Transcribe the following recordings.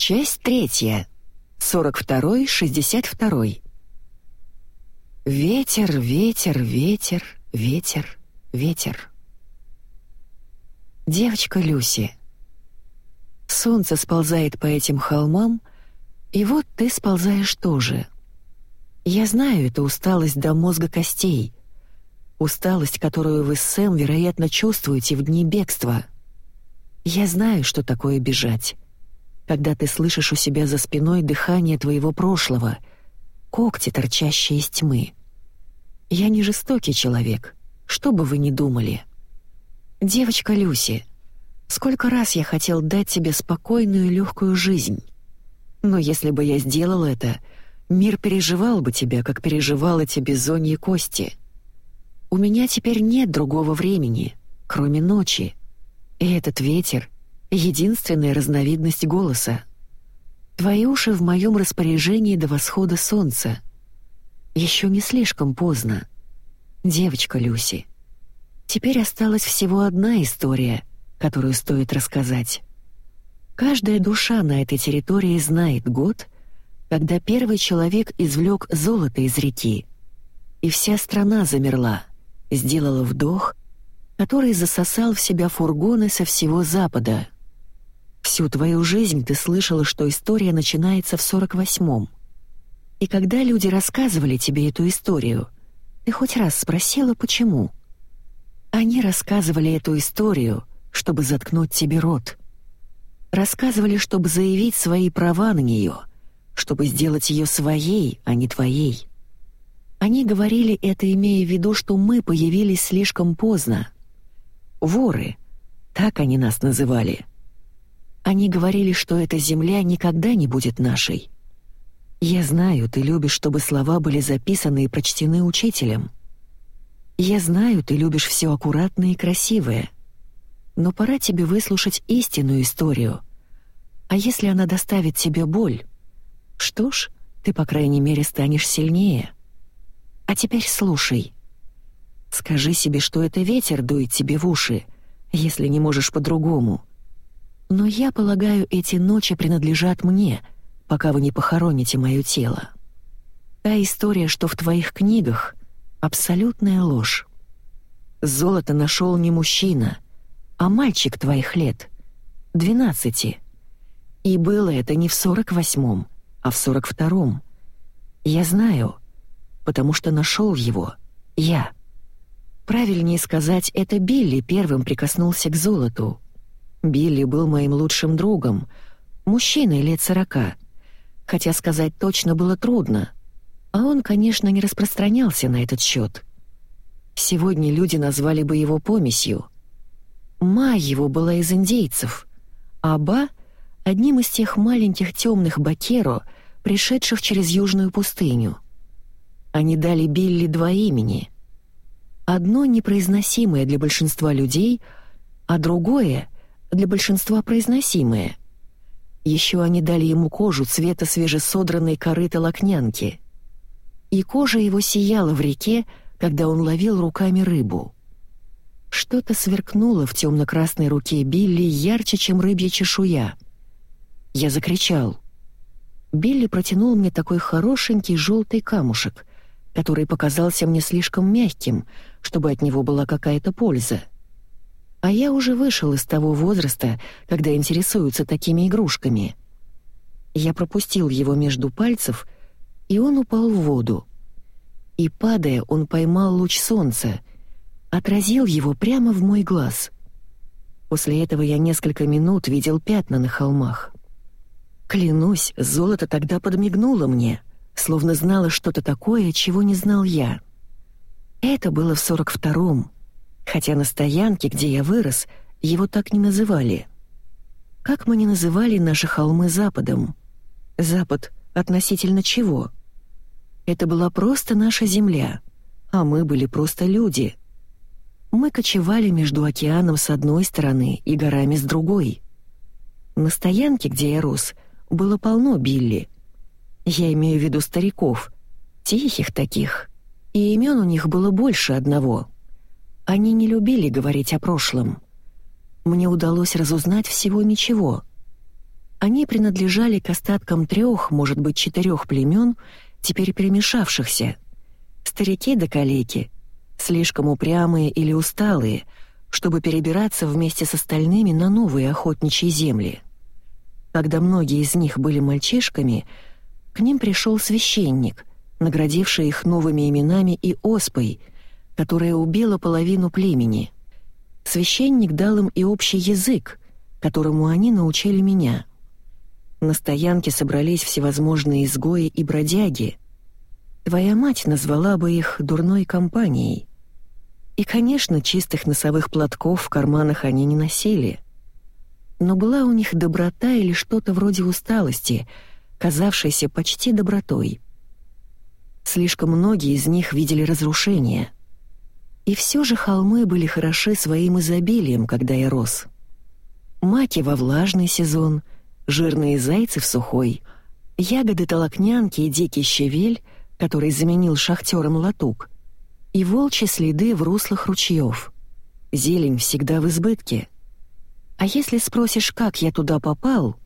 Часть третья. 42-62. Ветер, ветер, ветер, ветер, ветер. Девочка Люси. Солнце сползает по этим холмам, и вот ты сползаешь тоже. Я знаю, это усталость до мозга костей. Усталость, которую вы с Сэм, вероятно, чувствуете в дни бегства. Я знаю, что такое бежать когда ты слышишь у себя за спиной дыхание твоего прошлого, когти, торчащие из тьмы. Я не жестокий человек, что бы вы ни думали. Девочка Люси, сколько раз я хотел дать тебе спокойную легкую жизнь. Но если бы я сделал это, мир переживал бы тебя, как переживала тебе зоньи кости. У меня теперь нет другого времени, кроме ночи. И этот ветер — единственная разновидность голоса. Твои уши в моем распоряжении до восхода солнца. Еще не слишком поздно. Девочка Люси. Теперь осталась всего одна история, которую стоит рассказать. Каждая душа на этой территории знает год, когда первый человек извлек золото из реки, и вся страна замерла, сделала вдох, который засосал в себя фургоны со всего запада — Всю твою жизнь ты слышала, что история начинается в 48-м. И когда люди рассказывали тебе эту историю, ты хоть раз спросила, почему? Они рассказывали эту историю, чтобы заткнуть тебе рот. Рассказывали, чтобы заявить свои права на нее, чтобы сделать ее своей, а не твоей. Они говорили это, имея в виду, что мы появились слишком поздно. Воры, так они нас называли — они говорили, что эта земля никогда не будет нашей. Я знаю, ты любишь, чтобы слова были записаны и прочтены учителем. Я знаю, ты любишь все аккуратное и красивое. Но пора тебе выслушать истинную историю. А если она доставит тебе боль? Что ж, ты, по крайней мере, станешь сильнее. А теперь слушай. Скажи себе, что это ветер дует тебе в уши, если не можешь по-другому — но я полагаю, эти ночи принадлежат мне, пока вы не похороните мое тело. Та история, что в твоих книгах, абсолютная ложь. Золото нашел не мужчина, а мальчик твоих лет, двенадцати. И было это не в сорок восьмом, а в сорок втором. Я знаю, потому что нашел его, я. Правильнее сказать, это Билли первым прикоснулся к золоту, Билли был моим лучшим другом, мужчиной лет сорока. Хотя сказать точно было трудно. А он, конечно, не распространялся на этот счет. Сегодня люди назвали бы его помесью. Ма его была из индейцев, а Ба — одним из тех маленьких темных бакеро, пришедших через южную пустыню. Они дали Билли два имени. Одно непроизносимое для большинства людей, а другое — для большинства произносимые. Еще они дали ему кожу цвета свежесодранной коры толокнянки. И кожа его сияла в реке, когда он ловил руками рыбу. Что-то сверкнуло в темно-красной руке Билли ярче, чем рыбья чешуя. Я закричал. Билли протянул мне такой хорошенький желтый камушек, который показался мне слишком мягким, чтобы от него была какая-то польза. А я уже вышел из того возраста, когда интересуются такими игрушками. Я пропустил его между пальцев, и он упал в воду. И, падая, он поймал луч солнца, отразил его прямо в мой глаз. После этого я несколько минут видел пятна на холмах. Клянусь, золото тогда подмигнуло мне, словно знало что-то такое, чего не знал я. Это было в сорок втором, хотя на стоянке, где я вырос, его так не называли. Как мы не называли наши холмы Западом? Запад относительно чего? Это была просто наша земля, а мы были просто люди. Мы кочевали между океаном с одной стороны и горами с другой. На стоянке, где я рос, было полно Билли. Я имею в виду стариков, тихих таких, и имен у них было больше одного — они не любили говорить о прошлом. Мне удалось разузнать всего ничего. Они принадлежали к остаткам трех, может быть, четырех племен, теперь перемешавшихся. Старики да калеки, слишком упрямые или усталые, чтобы перебираться вместе с остальными на новые охотничьи земли. Когда многие из них были мальчишками, к ним пришел священник, наградивший их новыми именами и оспой, которая убила половину племени. Священник дал им и общий язык, которому они научили меня. На стоянке собрались всевозможные изгои и бродяги. Твоя мать назвала бы их дурной компанией. И, конечно, чистых носовых платков в карманах они не носили. Но была у них доброта или что-то вроде усталости, казавшейся почти добротой. Слишком многие из них видели разрушение. И все же холмы были хороши своим изобилием, когда я рос. Маки во влажный сезон, жирные зайцы в сухой, ягоды толокнянки и дикий щавель, который заменил шахтером латук, и волчьи следы в руслах ручьев. Зелень всегда в избытке. А если спросишь, как я туда попал,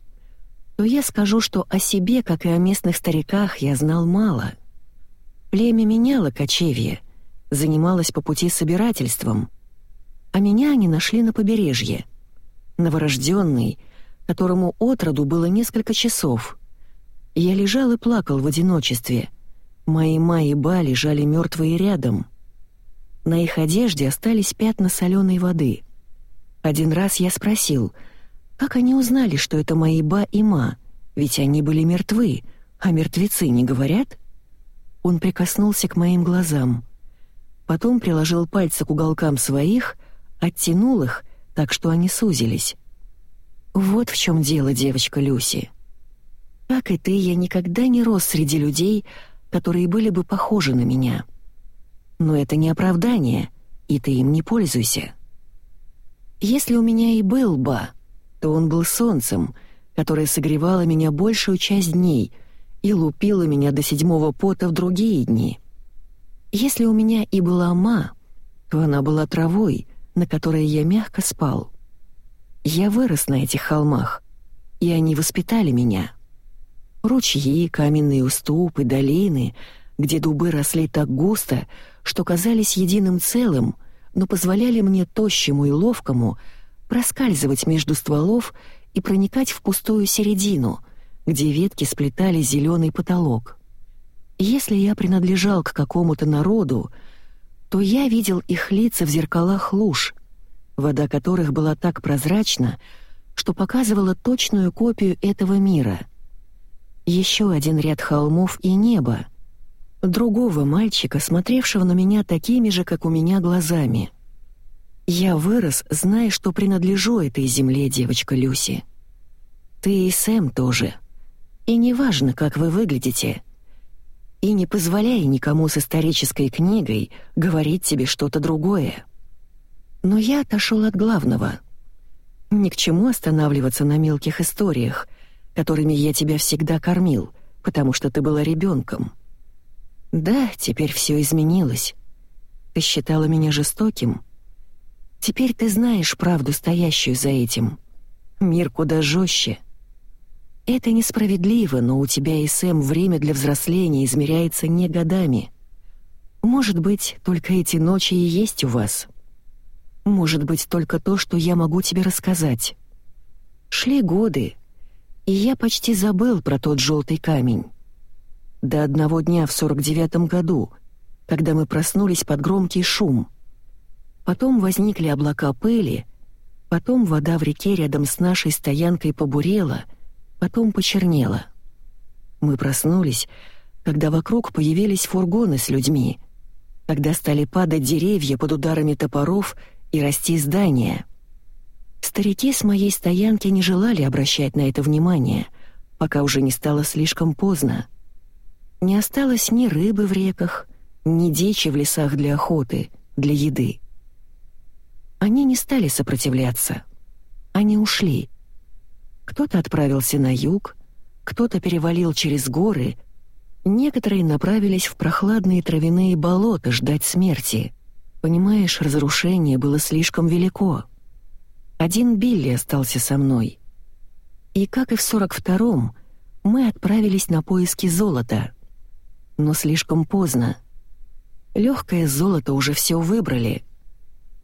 то я скажу, что о себе, как и о местных стариках, я знал мало. Племя меняло кочевье, занималось по пути собирательством, а меня они нашли на побережье. Новорожденный, которому отроду было несколько часов. Я лежал и плакал в одиночестве. Мои ма и ба лежали мертвые рядом — на их одежде остались пятна соленой воды. Один раз я спросил, как они узнали, что это мои ба и ма, ведь они были мертвы, а мертвецы не говорят? Он прикоснулся к моим глазам. Потом приложил пальцы к уголкам своих, оттянул их, так что они сузились. Вот в чем дело, девочка Люси. Как и ты, я никогда не рос среди людей, которые были бы похожи на меня. Но это не оправдание, и ты им не пользуйся. Если у меня и был Ба, то он был солнцем, которое согревало меня большую часть дней и лупило меня до седьмого пота в другие дни. Если у меня и была Ма, то она была травой, на которой я мягко спал. Я вырос на этих холмах, и они воспитали меня. Ручьи, каменные уступы, долины, где дубы росли так густо, что казались единым целым, но позволяли мне тощему и ловкому проскальзывать между стволов и проникать в пустую середину, где ветки сплетали зеленый потолок. Если я принадлежал к какому-то народу, то я видел их лица в зеркалах луж, вода которых была так прозрачна, что показывала точную копию этого мира. Еще один ряд холмов и небо — другого мальчика, смотревшего на меня такими же, как у меня, глазами. Я вырос, зная, что принадлежу этой земле, девочка Люси. Ты и Сэм тоже. И неважно, как вы выглядите. И не позволяй никому с исторической книгой говорить тебе что-то другое. Но я отошел от главного. Ни к чему останавливаться на мелких историях, которыми я тебя всегда кормил, потому что ты была ребенком. Да, теперь все изменилось. Ты считала меня жестоким? Теперь ты знаешь правду, стоящую за этим. Мир куда жестче. Это несправедливо, но у тебя и Сэм время для взросления измеряется не годами. Может быть, только эти ночи и есть у вас. Может быть, только то, что я могу тебе рассказать. Шли годы, и я почти забыл про тот желтый камень до одного дня в 49-м году, когда мы проснулись под громкий шум. Потом возникли облака пыли, потом вода в реке рядом с нашей стоянкой побурела, потом почернела. Мы проснулись, когда вокруг появились фургоны с людьми, когда стали падать деревья под ударами топоров и расти здания. Старики с моей стоянки не желали обращать на это внимание, пока уже не стало слишком поздно. Не осталось ни рыбы в реках, ни дичи в лесах для охоты, для еды. Они не стали сопротивляться. Они ушли. Кто-то отправился на юг, кто-то перевалил через горы, некоторые направились в прохладные травяные болота ждать смерти. Понимаешь, разрушение было слишком велико. Один Билли остался со мной. И как и в 42-м, мы отправились на поиски золота. Но слишком поздно. Легкое золото уже все выбрали.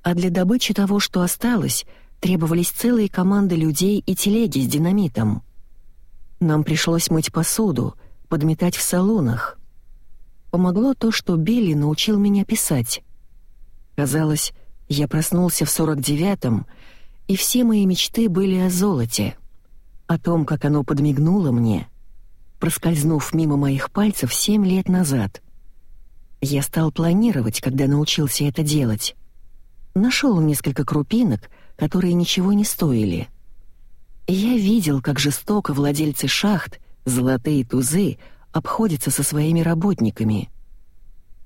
А для добычи того, что осталось, требовались целые команды людей и телеги с динамитом. Нам пришлось мыть посуду, подметать в салонах. Помогло то, что Билли научил меня писать. Казалось, я проснулся в 49-м, и все мои мечты были о золоте, о том, как оно подмигнуло мне, проскользнув мимо моих пальцев семь лет назад. Я стал планировать, когда научился это делать. Нашел несколько крупинок, которые ничего не стоили. Я видел, как жестоко владельцы шахт, золотые тузы, обходятся со своими работниками.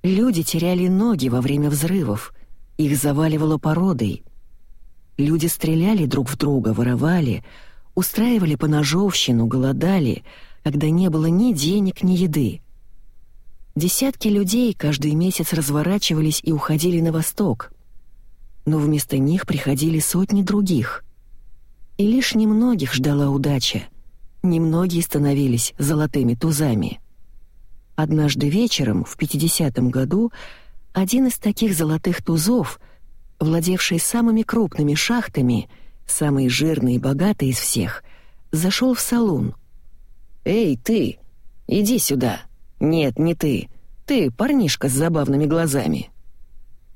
Люди теряли ноги во время взрывов, их заваливало породой. Люди стреляли друг в друга, воровали, устраивали поножовщину, голодали, когда не было ни денег, ни еды. Десятки людей каждый месяц разворачивались и уходили на восток. Но вместо них приходили сотни других. И лишь немногих ждала удача. Немногие становились золотыми тузами. Однажды вечером, в 50-м году, один из таких золотых тузов, владевший самыми крупными шахтами, самый жирный и богатый из всех, зашел в салон. «Эй, ты! Иди сюда! Нет, не ты! Ты, парнишка с забавными глазами!»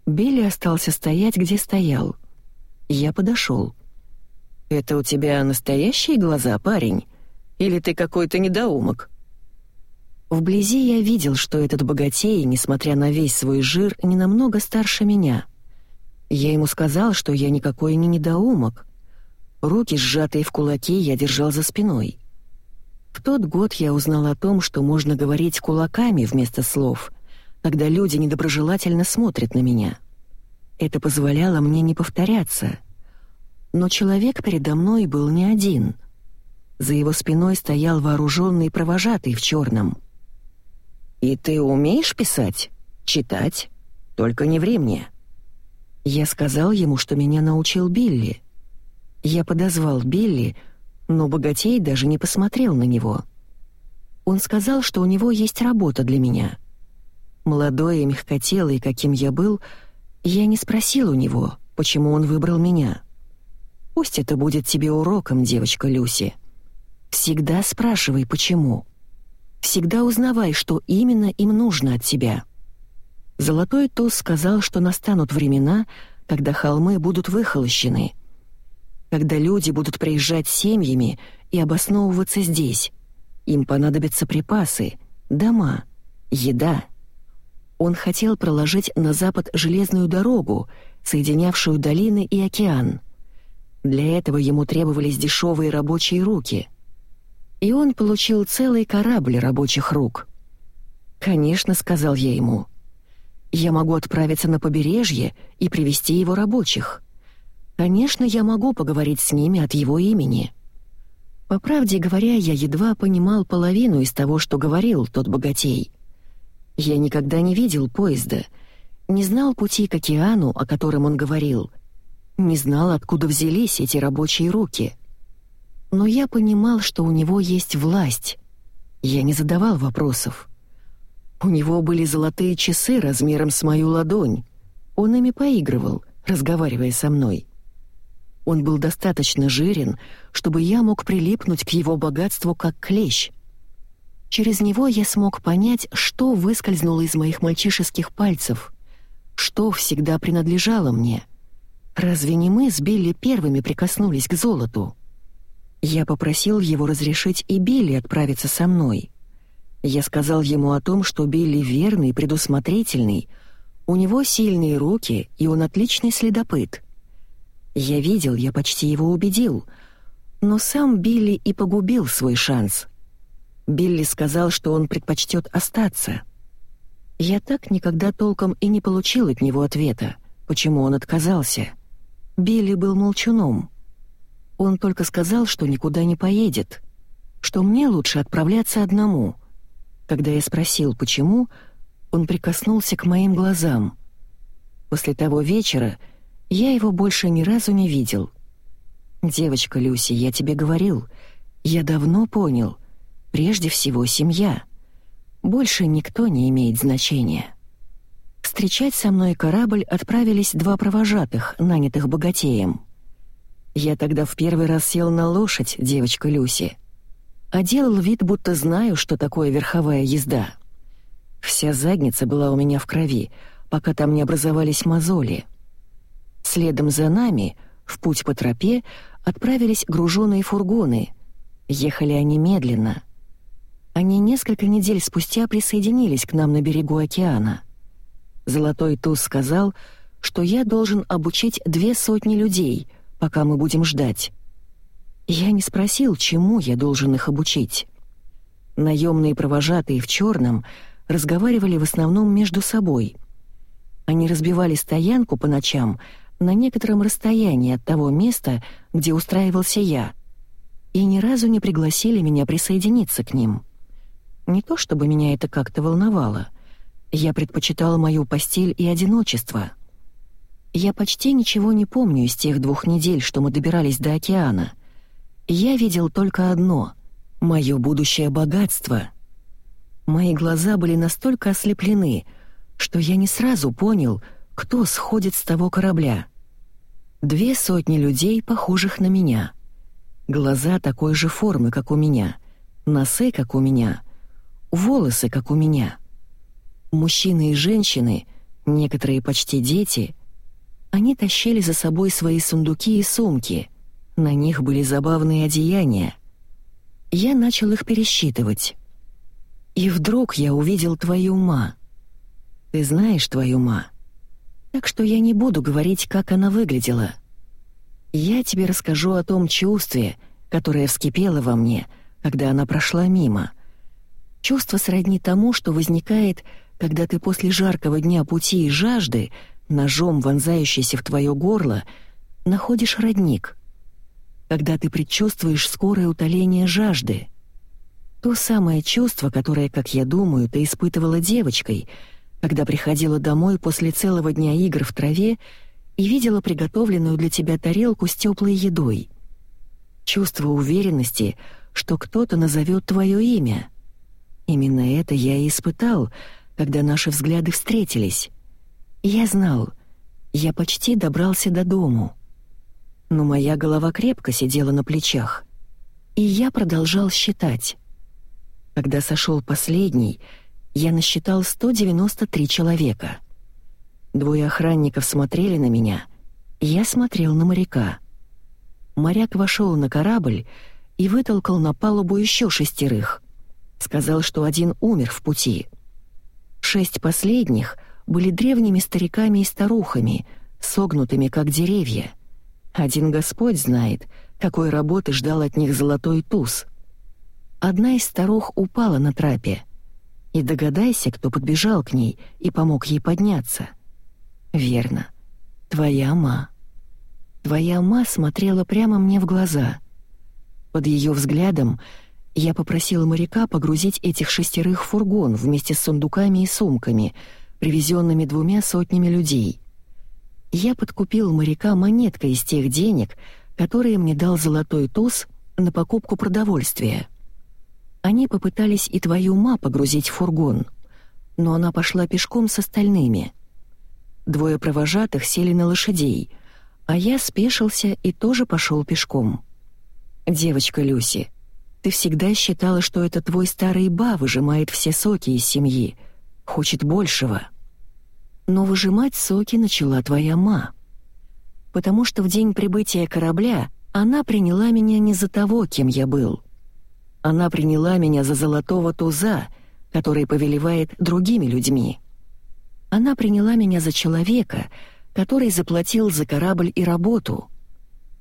Билли остался стоять, где стоял. Я подошел. «Это у тебя настоящие глаза, парень? Или ты какой-то недоумок?» Вблизи я видел, что этот богатей, несмотря на весь свой жир, не намного старше меня. Я ему сказал, что я никакой не недоумок. Руки, сжатые в кулаки, я держал за спиной. В тот год я узнал о том, что можно говорить кулаками вместо слов, когда люди недоброжелательно смотрят на меня. Это позволяло мне не повторяться. Но человек передо мной был не один. За его спиной стоял вооруженный провожатый в черном — «И ты умеешь писать? Читать? Только не ври мне». Я сказал ему, что меня научил Билли. Я подозвал Билли, но богатей даже не посмотрел на него. Он сказал, что у него есть работа для меня. Молодой и мягкотелый, каким я был, я не спросил у него, почему он выбрал меня. Пусть это будет тебе уроком, девочка Люси. Всегда спрашивай, почему. Всегда узнавай, что именно им нужно от тебя. Золотой туз сказал, что настанут времена, когда холмы будут выхолощены, когда люди будут приезжать семьями и обосновываться здесь. Им понадобятся припасы, дома, еда. Он хотел проложить на запад железную дорогу, соединявшую долины и океан. Для этого ему требовались дешевые рабочие руки — и он получил целый корабль рабочих рук. «Конечно», — сказал я ему, — «я могу отправиться на побережье и привести его рабочих. Конечно, я могу поговорить с ними от его имени». По правде говоря, я едва понимал половину из того, что говорил тот богатей. Я никогда не видел поезда, не знал пути к океану, о котором он говорил, не знал, откуда взялись эти рабочие руки — но я понимал, что у него есть власть. Я не задавал вопросов. У него были золотые часы размером с мою ладонь. Он ими поигрывал, разговаривая со мной. Он был достаточно жирен, чтобы я мог прилипнуть к его богатству как клещ. Через него я смог понять, что выскользнуло из моих мальчишеских пальцев, что всегда принадлежало мне. Разве не мы с Билли первыми прикоснулись к золоту? Я попросил его разрешить и Билли отправиться со мной. Я сказал ему о том, что Билли верный, предусмотрительный, у него сильные руки, и он отличный следопыт. Я видел, я почти его убедил, но сам Билли и погубил свой шанс. Билли сказал, что он предпочтет остаться. Я так никогда толком и не получил от него ответа, почему он отказался. Билли был молчуном. Он только сказал, что никуда не поедет, что мне лучше отправляться одному. Когда я спросил, почему, он прикоснулся к моим глазам. После того вечера я его больше ни разу не видел. «Девочка Люси, я тебе говорил, Я давно понял, прежде всего семья. Больше никто не имеет значения. Встречать со мной корабль отправились два провожатых, нанятых богатеем. Я тогда в первый раз сел на лошадь, девочка Люси. А делал вид, будто знаю, что такое верховая езда. Вся задница была у меня в крови, пока там не образовались мозоли. Следом за нами, в путь по тропе, отправились груженные фургоны. Ехали они медленно. Они несколько недель спустя присоединились к нам на берегу океана. Золотой туз сказал, что я должен обучить две сотни людей, пока мы будем ждать. Я не спросил, чему я должен их обучить. Наемные провожатые в черном разговаривали в основном между собой. Они разбивали стоянку по ночам на некотором расстоянии от того места, где устраивался я, и ни разу не пригласили меня присоединиться к ним. Не то чтобы меня это как-то волновало — я предпочитала мою постель и одиночество. Я почти ничего не помню из тех двух недель, что мы добирались до океана. Я видел только одно — мое будущее богатство. Мои глаза были настолько ослеплены, что я не сразу понял, кто сходит с того корабля. Две сотни людей, похожих на меня. Глаза такой же формы, как у меня, носы, как у меня, волосы, как у меня — Мужчины и женщины, некоторые почти дети, они тащили за собой свои сундуки и сумки. На них были забавные одеяния. Я начал их пересчитывать. И вдруг я увидел твою ма. Ты знаешь твою ма. Так что я не буду говорить, как она выглядела. Я тебе расскажу о том чувстве, которое вскипело во мне, когда она прошла мимо. Чувство сродни тому, что возникает, когда ты после жаркого дня пути и жажды, ножом вонзающийся в твое горло, находишь родник. Когда ты предчувствуешь скорое утоление жажды. То самое чувство, которое, как я думаю, ты испытывала девочкой, когда приходила домой после целого дня игр в траве и видела приготовленную для тебя тарелку с теплой едой. Чувство уверенности, что кто-то назовет твое имя. Именно это я и испытал — когда наши взгляды встретились. Я знал, я почти добрался до дому. Но моя голова крепко сидела на плечах, и я продолжал считать. Когда сошел последний, я насчитал 193 человека. Двое охранников смотрели на меня, я смотрел на моряка. Моряк вошел на корабль и вытолкал на палубу еще шестерых. Сказал, что один умер в пути — Шесть последних были древними стариками и старухами, согнутыми как деревья. Один Господь знает, какой работы ждал от них золотой туз. Одна из старух упала на трапе. И догадайся, кто подбежал к ней и помог ей подняться. Верно, твоя ма. Твоя ма смотрела прямо мне в глаза. Под ее взглядом я попросила моряка погрузить этих шестерых в фургон вместе с сундуками и сумками, привезенными двумя сотнями людей. Я подкупил моряка монеткой из тех денег, которые мне дал золотой туз на покупку продовольствия. Они попытались и твою ма погрузить в фургон, но она пошла пешком с остальными. Двое провожатых сели на лошадей, а я спешился и тоже пошел пешком. «Девочка Люси», ты всегда считала, что это твой старый ба выжимает все соки из семьи, хочет большего. Но выжимать соки начала твоя ма. Потому что в день прибытия корабля она приняла меня не за того, кем я был. Она приняла меня за золотого туза, который повелевает другими людьми. Она приняла меня за человека, который заплатил за корабль и работу.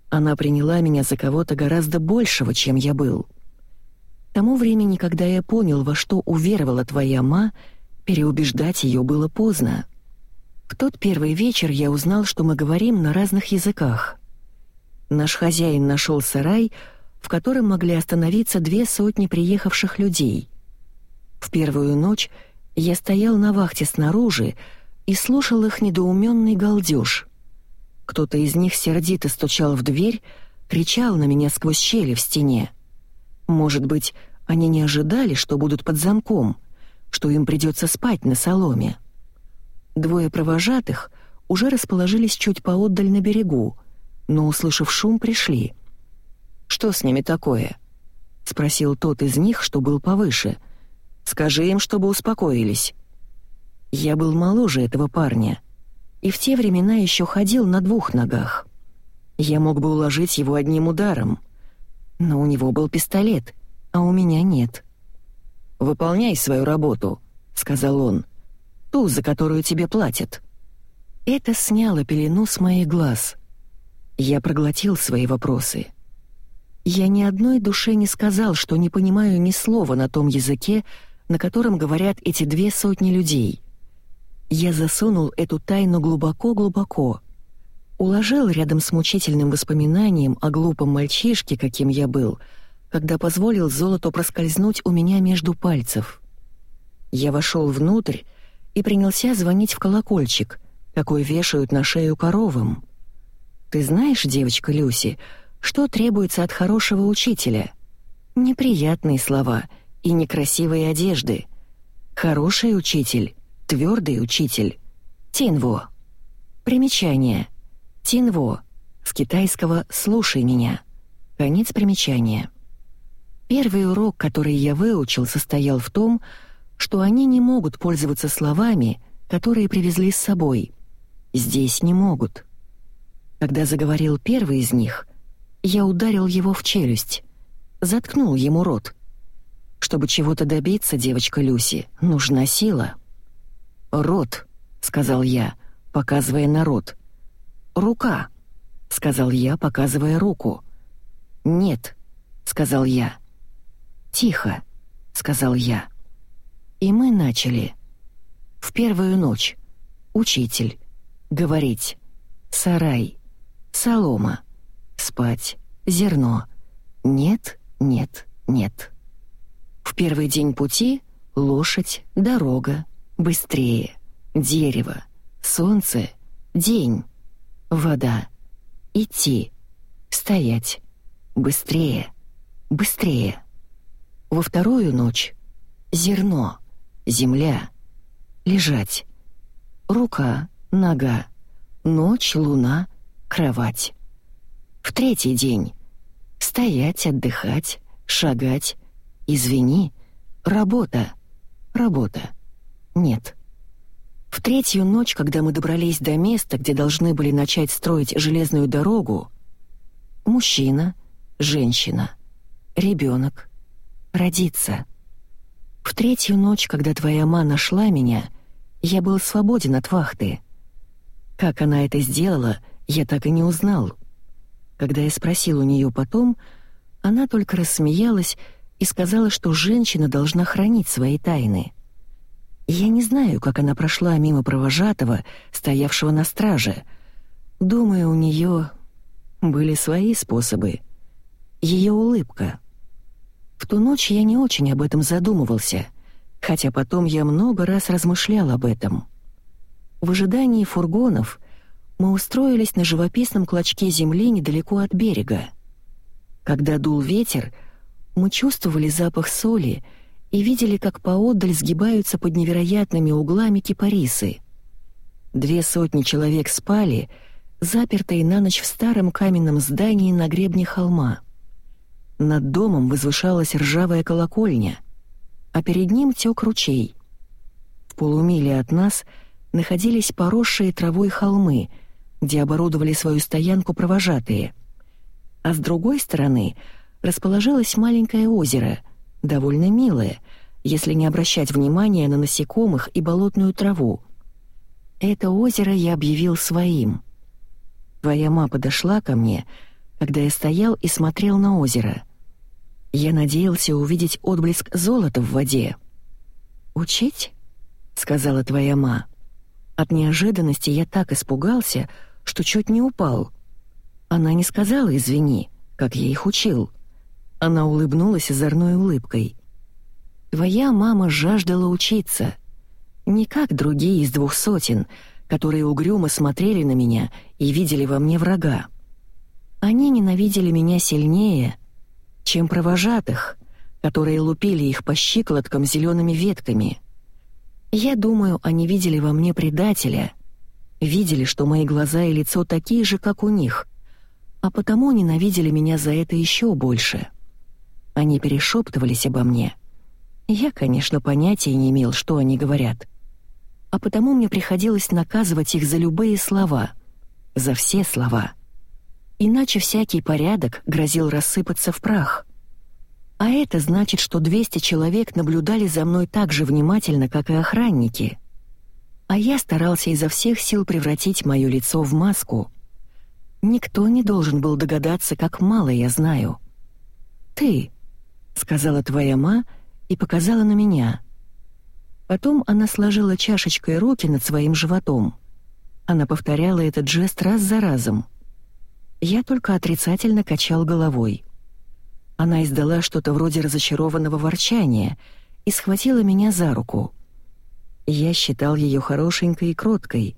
Она приняла меня за кого-то гораздо большего, чем я был тому времени, когда я понял, во что уверовала твоя ма, переубеждать ее было поздно. В тот первый вечер я узнал, что мы говорим на разных языках. Наш хозяин нашел сарай, в котором могли остановиться две сотни приехавших людей. В первую ночь я стоял на вахте снаружи и слушал их недоуменный галдеж. Кто-то из них сердито стучал в дверь, кричал на меня сквозь щели в стене. Может быть, они не ожидали, что будут под замком, что им придется спать на соломе. Двое провожатых уже расположились чуть поотдаль на берегу, но, услышав шум, пришли. «Что с ними такое?» — спросил тот из них, что был повыше. «Скажи им, чтобы успокоились». Я был моложе этого парня, и в те времена еще ходил на двух ногах. Я мог бы уложить его одним ударом, но у него был пистолет, а у меня нет. «Выполняй свою работу», — сказал он, — «ту, за которую тебе платят». Это сняло пелену с моих глаз. Я проглотил свои вопросы. Я ни одной душе не сказал, что не понимаю ни слова на том языке, на котором говорят эти две сотни людей. Я засунул эту тайну глубоко-глубоко, уложил рядом с мучительным воспоминанием о глупом мальчишке, каким я был, когда позволил золоту проскользнуть у меня между пальцев. Я вошел внутрь и принялся звонить в колокольчик — какой вешают на шею коровам. Ты знаешь, девочка Люси, что требуется от хорошего учителя? Неприятные слова и некрасивые одежды. Хороший учитель, твердый учитель. Тинво. Примечание. Тинво. С китайского «слушай меня». Конец примечания. Первый урок, который я выучил, состоял в том, что они не могут пользоваться словами, которые привезли с собой — здесь не могут. Когда заговорил первый из них, я ударил его в челюсть, заткнул ему рот. Чтобы чего-то добиться, девочка Люси, нужна сила. «Рот», — сказал я, показывая на рот. «Рука», — сказал я, показывая руку. «Нет», — сказал я. «Тихо», — сказал я. И мы начали. В первую ночь. Учитель. Говорить. «сарай», «солома», «спать», «зерно», «нет», «нет», «нет». В первый день пути — лошадь, дорога, быстрее, дерево, солнце, день, вода, идти, стоять, быстрее, быстрее. Во вторую ночь — зерно, земля, лежать, рука, нога, ночь, луна, кровать. В третий день — стоять, отдыхать, шагать, извини, работа, работа, нет. В третью ночь, когда мы добрались до места, где должны были начать строить железную дорогу, мужчина, женщина, ребенок, родиться. В третью ночь, когда твоя мама нашла меня, я был свободен от вахты — как она это сделала, я так и не узнал. Когда я спросил у нее потом, она только рассмеялась и сказала, что женщина должна хранить свои тайны. Я не знаю, как она прошла мимо провожатого, стоявшего на страже. Думаю, у нее были свои способы. Ее улыбка. В ту ночь я не очень об этом задумывался, хотя потом я много раз размышлял об этом. В ожидании фургонов мы устроились на живописном клочке земли недалеко от берега. Когда дул ветер, мы чувствовали запах соли и видели, как поодаль сгибаются под невероятными углами кипарисы. Две сотни человек спали, запертые на ночь в старом каменном здании на гребне холма. Над домом возвышалась ржавая колокольня, а перед ним тек ручей. В полумиле от нас — находились поросшие травой холмы, где оборудовали свою стоянку провожатые. А с другой стороны расположилось маленькое озеро, довольно милое, если не обращать внимания на насекомых и болотную траву. Это озеро я объявил своим. Твоя мама подошла ко мне, когда я стоял и смотрел на озеро. Я надеялся увидеть отблеск золота в воде. «Учить?» — сказала твоя мама. От неожиданности я так испугался, что чуть не упал. Она не сказала «извини», как я их учил. Она улыбнулась озорной улыбкой. «Твоя мама жаждала учиться. Не как другие из двух сотен, которые угрюмо смотрели на меня и видели во мне врага. Они ненавидели меня сильнее, чем провожатых, которые лупили их по щиколоткам зелеными ветками. Я думаю, они видели во мне предателя, видели, что мои глаза и лицо такие же, как у них, а потому ненавидели меня за это еще больше. Они перешептывались обо мне. Я, конечно, понятия не имел, что они говорят. А потому мне приходилось наказывать их за любые слова, за все слова. Иначе всякий порядок грозил рассыпаться в прах. А это значит, что 200 человек наблюдали за мной так же внимательно, как и охранники. А я старался изо всех сил превратить мое лицо в маску. Никто не должен был догадаться, как мало я знаю. «Ты», — сказала твоя ма и показала на меня. Потом она сложила чашечкой руки над своим животом. Она повторяла этот жест раз за разом. Я только отрицательно качал головой. Она издала что-то вроде разочарованного ворчания и схватила меня за руку. Я считал ее хорошенькой и кроткой.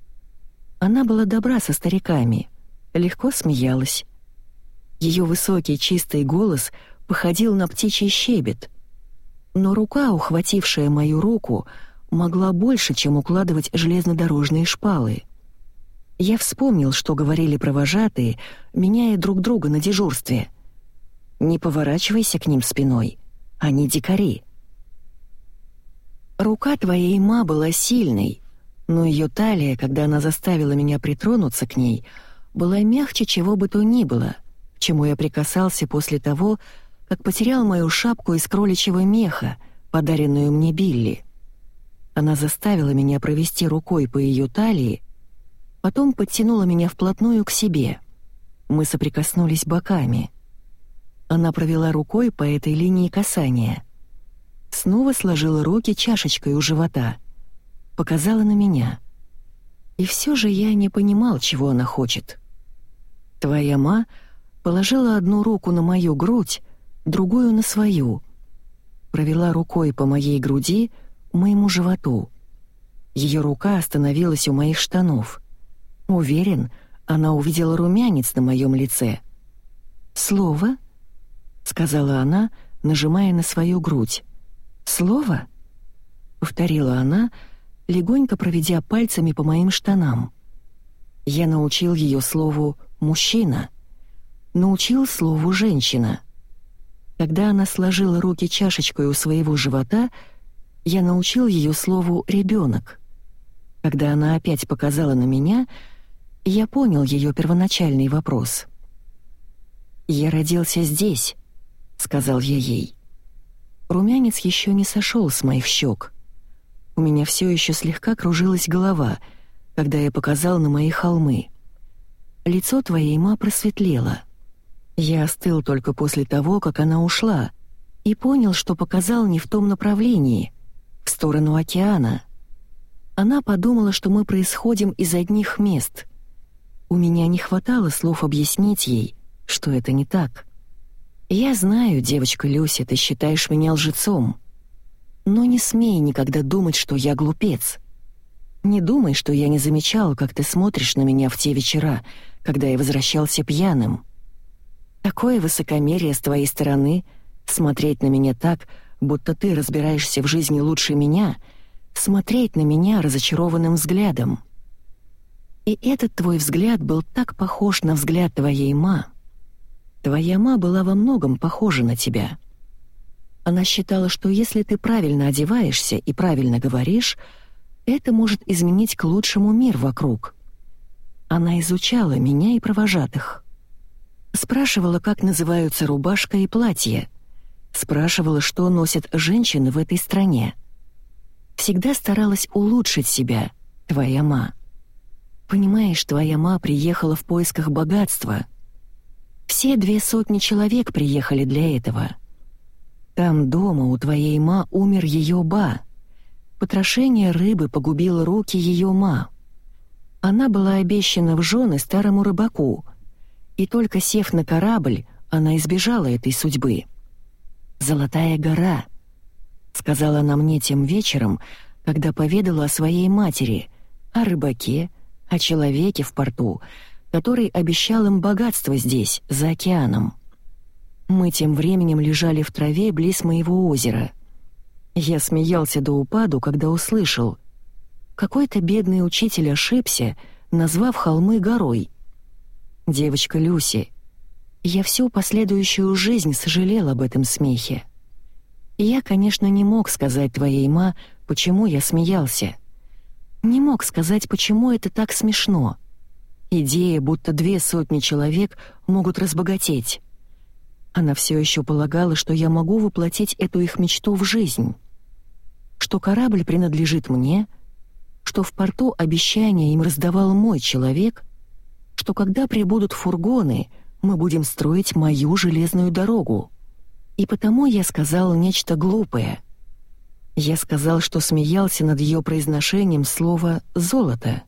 Она была добра со стариками, легко смеялась. Ее высокий чистый голос походил на птичий щебет. Но рука, ухватившая мою руку, могла больше, чем укладывать железнодорожные шпалы. Я вспомнил, что говорили провожатые, меняя друг друга на дежурстве — не поворачивайся к ним спиной. Они дикари. Рука твоей ма была сильной, но ее талия, когда она заставила меня притронуться к ней, была мягче чего бы то ни было, к чему я прикасался после того, как потерял мою шапку из кроличьего меха, подаренную мне Билли. Она заставила меня провести рукой по ее талии, потом подтянула меня вплотную к себе. Мы соприкоснулись боками — она провела рукой по этой линии касания. Снова сложила руки чашечкой у живота. Показала на меня. И все же я не понимал, чего она хочет. Твоя ма положила одну руку на мою грудь, другую на свою. Провела рукой по моей груди, моему животу. Ее рука остановилась у моих штанов. Уверен, она увидела румянец на моем лице. «Слово?» сказала она, нажимая на свою грудь. «Слово?» — повторила она, легонько проведя пальцами по моим штанам. Я научил ее слову «мужчина», научил слову «женщина». Когда она сложила руки чашечкой у своего живота, я научил ее слову «ребенок». Когда она опять показала на меня, я понял ее первоначальный вопрос. «Я родился здесь», — сказал я ей. Румянец еще не сошел с моих щек. У меня все еще слегка кружилась голова, когда я показал на мои холмы. Лицо твоей ма просветлело. Я остыл только после того, как она ушла, и понял, что показал не в том направлении, в сторону океана. Она подумала, что мы происходим из одних мест. У меня не хватало слов объяснить ей, что это не так. «Я знаю, девочка Люся, ты считаешь меня лжецом. Но не смей никогда думать, что я глупец. Не думай, что я не замечал, как ты смотришь на меня в те вечера, когда я возвращался пьяным. Такое высокомерие с твоей стороны — смотреть на меня так, будто ты разбираешься в жизни лучше меня, смотреть на меня разочарованным взглядом. И этот твой взгляд был так похож на взгляд твоей ма — Твоя ма была во многом похожа на тебя. Она считала, что если ты правильно одеваешься и правильно говоришь, это может изменить к лучшему мир вокруг. Она изучала меня и провожатых. Спрашивала, как называются рубашка и платье. Спрашивала, что носят женщины в этой стране. Всегда старалась улучшить себя, твоя ма. Понимаешь, твоя ма приехала в поисках богатства — все две сотни человек приехали для этого. Там дома у твоей ма умер ее ба. Потрошение рыбы погубило руки ее ма. Она была обещана в жены старому рыбаку, и только сев на корабль, она избежала этой судьбы. «Золотая гора», — сказала она мне тем вечером, когда поведала о своей матери, о рыбаке, о человеке в порту — который обещал им богатство здесь, за океаном. Мы тем временем лежали в траве близ моего озера. Я смеялся до упаду, когда услышал. Какой-то бедный учитель ошибся, назвав холмы горой. Девочка Люси. Я всю последующую жизнь сожалел об этом смехе. Я, конечно, не мог сказать твоей ма, почему я смеялся. Не мог сказать, почему это так смешно. Идея, будто две сотни человек могут разбогатеть. Она все еще полагала, что я могу воплотить эту их мечту в жизнь. Что корабль принадлежит мне, что в порту обещания им раздавал мой человек, что когда прибудут фургоны, мы будем строить мою железную дорогу. И потому я сказал нечто глупое. Я сказал, что смеялся над ее произношением слова «золото»,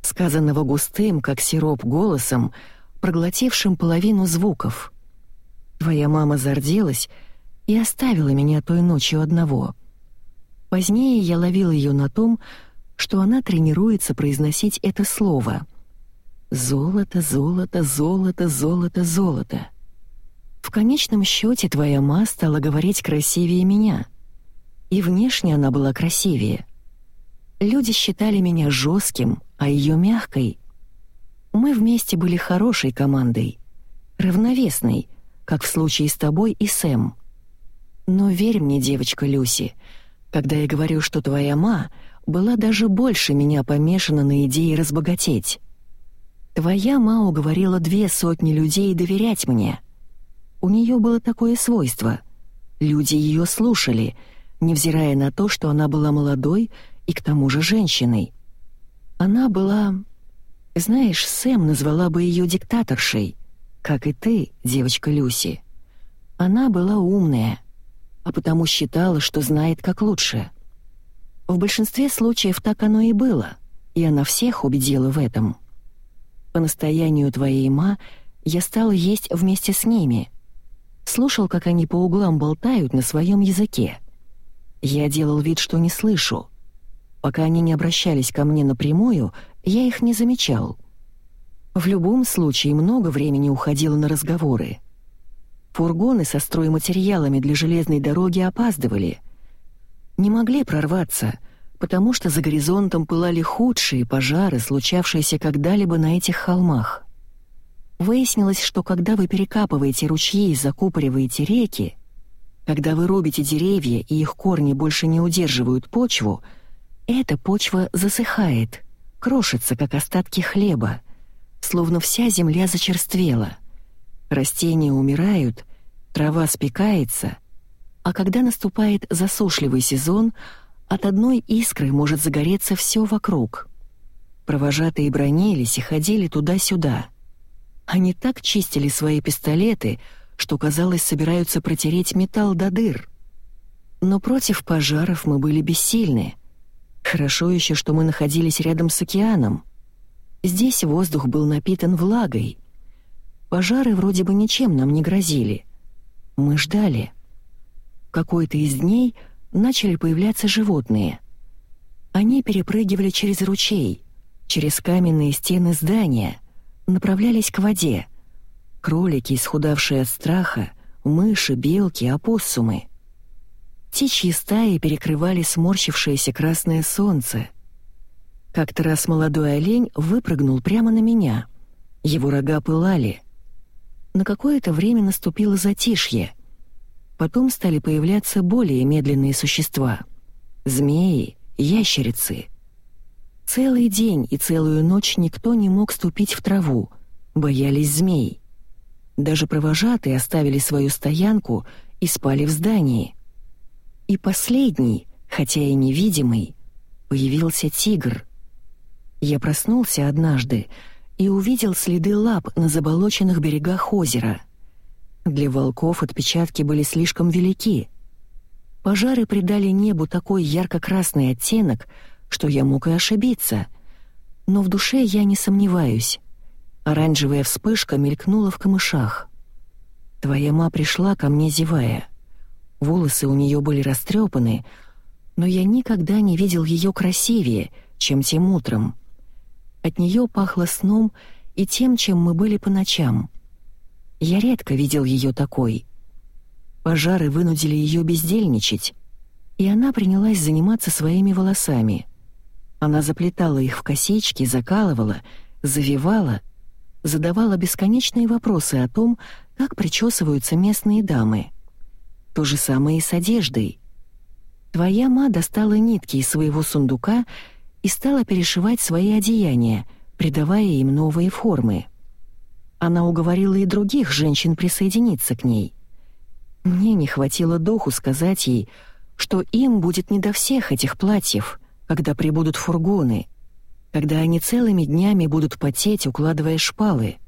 сказанного густым, как сироп, голосом, проглотившим половину звуков. Твоя мама зарделась и оставила меня той ночью одного. Позднее я ловил ее на том, что она тренируется произносить это слово. «Золото, золото, золото, золото, золото». В конечном счете твоя ма стала говорить красивее меня. И внешне она была красивее. Люди считали меня жестким, а ее мягкой. Мы вместе были хорошей командой, равновесной, как в случае с тобой и Сэм. Но верь мне, девочка Люси, когда я говорю, что твоя ма была даже больше меня помешана на идее разбогатеть. Твоя ма уговорила две сотни людей доверять мне — у нее было такое свойство. Люди ее слушали, невзирая на то, что она была молодой и к тому же женщиной. Она была... Знаешь, Сэм назвала бы ее диктаторшей, как и ты, девочка Люси. Она была умная, а потому считала, что знает как лучше. В большинстве случаев так оно и было, и она всех убедила в этом. По настоянию твоей ма я стал есть вместе с ними — слушал, как они по углам болтают на своем языке. Я делал вид, что не слышу. Пока они не обращались ко мне напрямую, я их не замечал. В любом случае много времени уходило на разговоры. Фургоны со стройматериалами для железной дороги опаздывали. Не могли прорваться, потому что за горизонтом пылали худшие пожары, случавшиеся когда-либо на этих холмах. Выяснилось, что когда вы перекапываете ручьи и закупориваете реки, когда вы рубите деревья и их корни больше не удерживают почву, эта почва засыхает, крошится, как остатки хлеба, словно вся земля зачерствела. Растения умирают, трава спекается, а когда наступает засушливый сезон, от одной искры может загореться все вокруг. Провожатые бронились и ходили туда-сюда. Они так чистили свои пистолеты, что, казалось, собираются протереть металл до дыр. Но против пожаров мы были бессильны. Хорошо еще, что мы находились рядом с океаном. Здесь воздух был напитан влагой. Пожары вроде бы ничем нам не грозили. Мы ждали. Какой-то из дней начали появляться животные. Они перепрыгивали через ручей, через каменные стены здания, направлялись к воде. Кролики, исхудавшие от страха, мыши, белки, опоссумы. Птичьи стаи перекрывали сморщившееся красное солнце. Как-то раз молодой олень выпрыгнул прямо на меня. Его рога пылали. На какое-то время наступило затишье. Потом стали появляться более медленные существа. Змеи, ящерицы — Целый день и целую ночь никто не мог ступить в траву, боялись змей. Даже провожатые оставили свою стоянку и спали в здании. И последний, хотя и невидимый, появился тигр. Я проснулся однажды и увидел следы лап на заболоченных берегах озера. Для волков отпечатки были слишком велики. Пожары придали небу такой ярко-красный оттенок, что я мог и ошибиться. Но в душе я не сомневаюсь. Оранжевая вспышка мелькнула в камышах. Твоя ма пришла ко мне зевая. Волосы у нее были растрепаны, но я никогда не видел ее красивее, чем тем утром. От нее пахло сном и тем, чем мы были по ночам. Я редко видел ее такой. Пожары вынудили ее бездельничать, и она принялась заниматься своими волосами. Она заплетала их в косички, закалывала, завивала, задавала бесконечные вопросы о том, как причесываются местные дамы. То же самое и с одеждой. Твоя ма достала нитки из своего сундука и стала перешивать свои одеяния, придавая им новые формы. Она уговорила и других женщин присоединиться к ней. Мне не хватило духу сказать ей, что им будет не до всех этих платьев, когда прибудут фургоны, когда они целыми днями будут потеть, укладывая шпалы.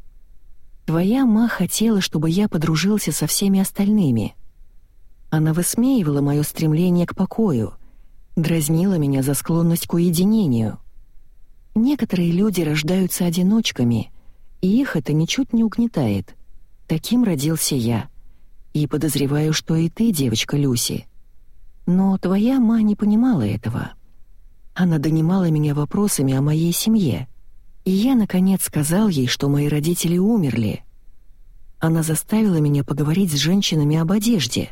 Твоя ма хотела, чтобы я подружился со всеми остальными. Она высмеивала мое стремление к покою, дразнила меня за склонность к уединению. Некоторые люди рождаются одиночками, и их это ничуть не угнетает. Таким родился я. И подозреваю, что и ты, девочка Люси. Но твоя ма не понимала этого. Она донимала меня вопросами о моей семье. И я, наконец, сказал ей, что мои родители умерли. Она заставила меня поговорить с женщинами об одежде.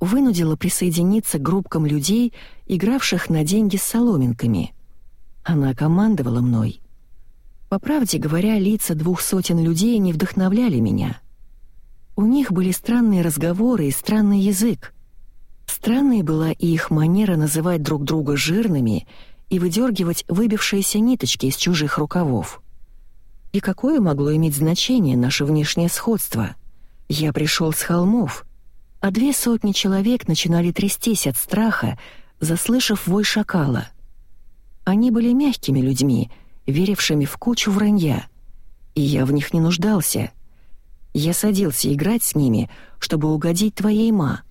Вынудила присоединиться к группкам людей, игравших на деньги с соломинками. Она командовала мной. По правде говоря, лица двух сотен людей не вдохновляли меня. У них были странные разговоры и странный язык. Странной была и их манера называть друг друга жирными и выдергивать выбившиеся ниточки из чужих рукавов. И какое могло иметь значение наше внешнее сходство? Я пришел с холмов, а две сотни человек начинали трястись от страха, заслышав вой шакала. Они были мягкими людьми, верившими в кучу вранья, и я в них не нуждался. Я садился играть с ними, чтобы угодить твоей ма —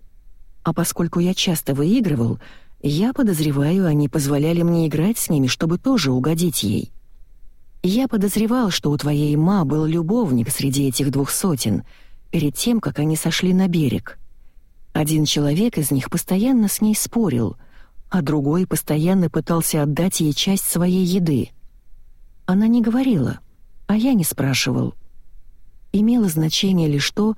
а поскольку я часто выигрывал, я подозреваю, они позволяли мне играть с ними, чтобы тоже угодить ей. Я подозревал, что у твоей ма был любовник среди этих двух сотен, перед тем, как они сошли на берег. Один человек из них постоянно с ней спорил, а другой постоянно пытался отдать ей часть своей еды. Она не говорила, а я не спрашивал. Имело значение лишь то, что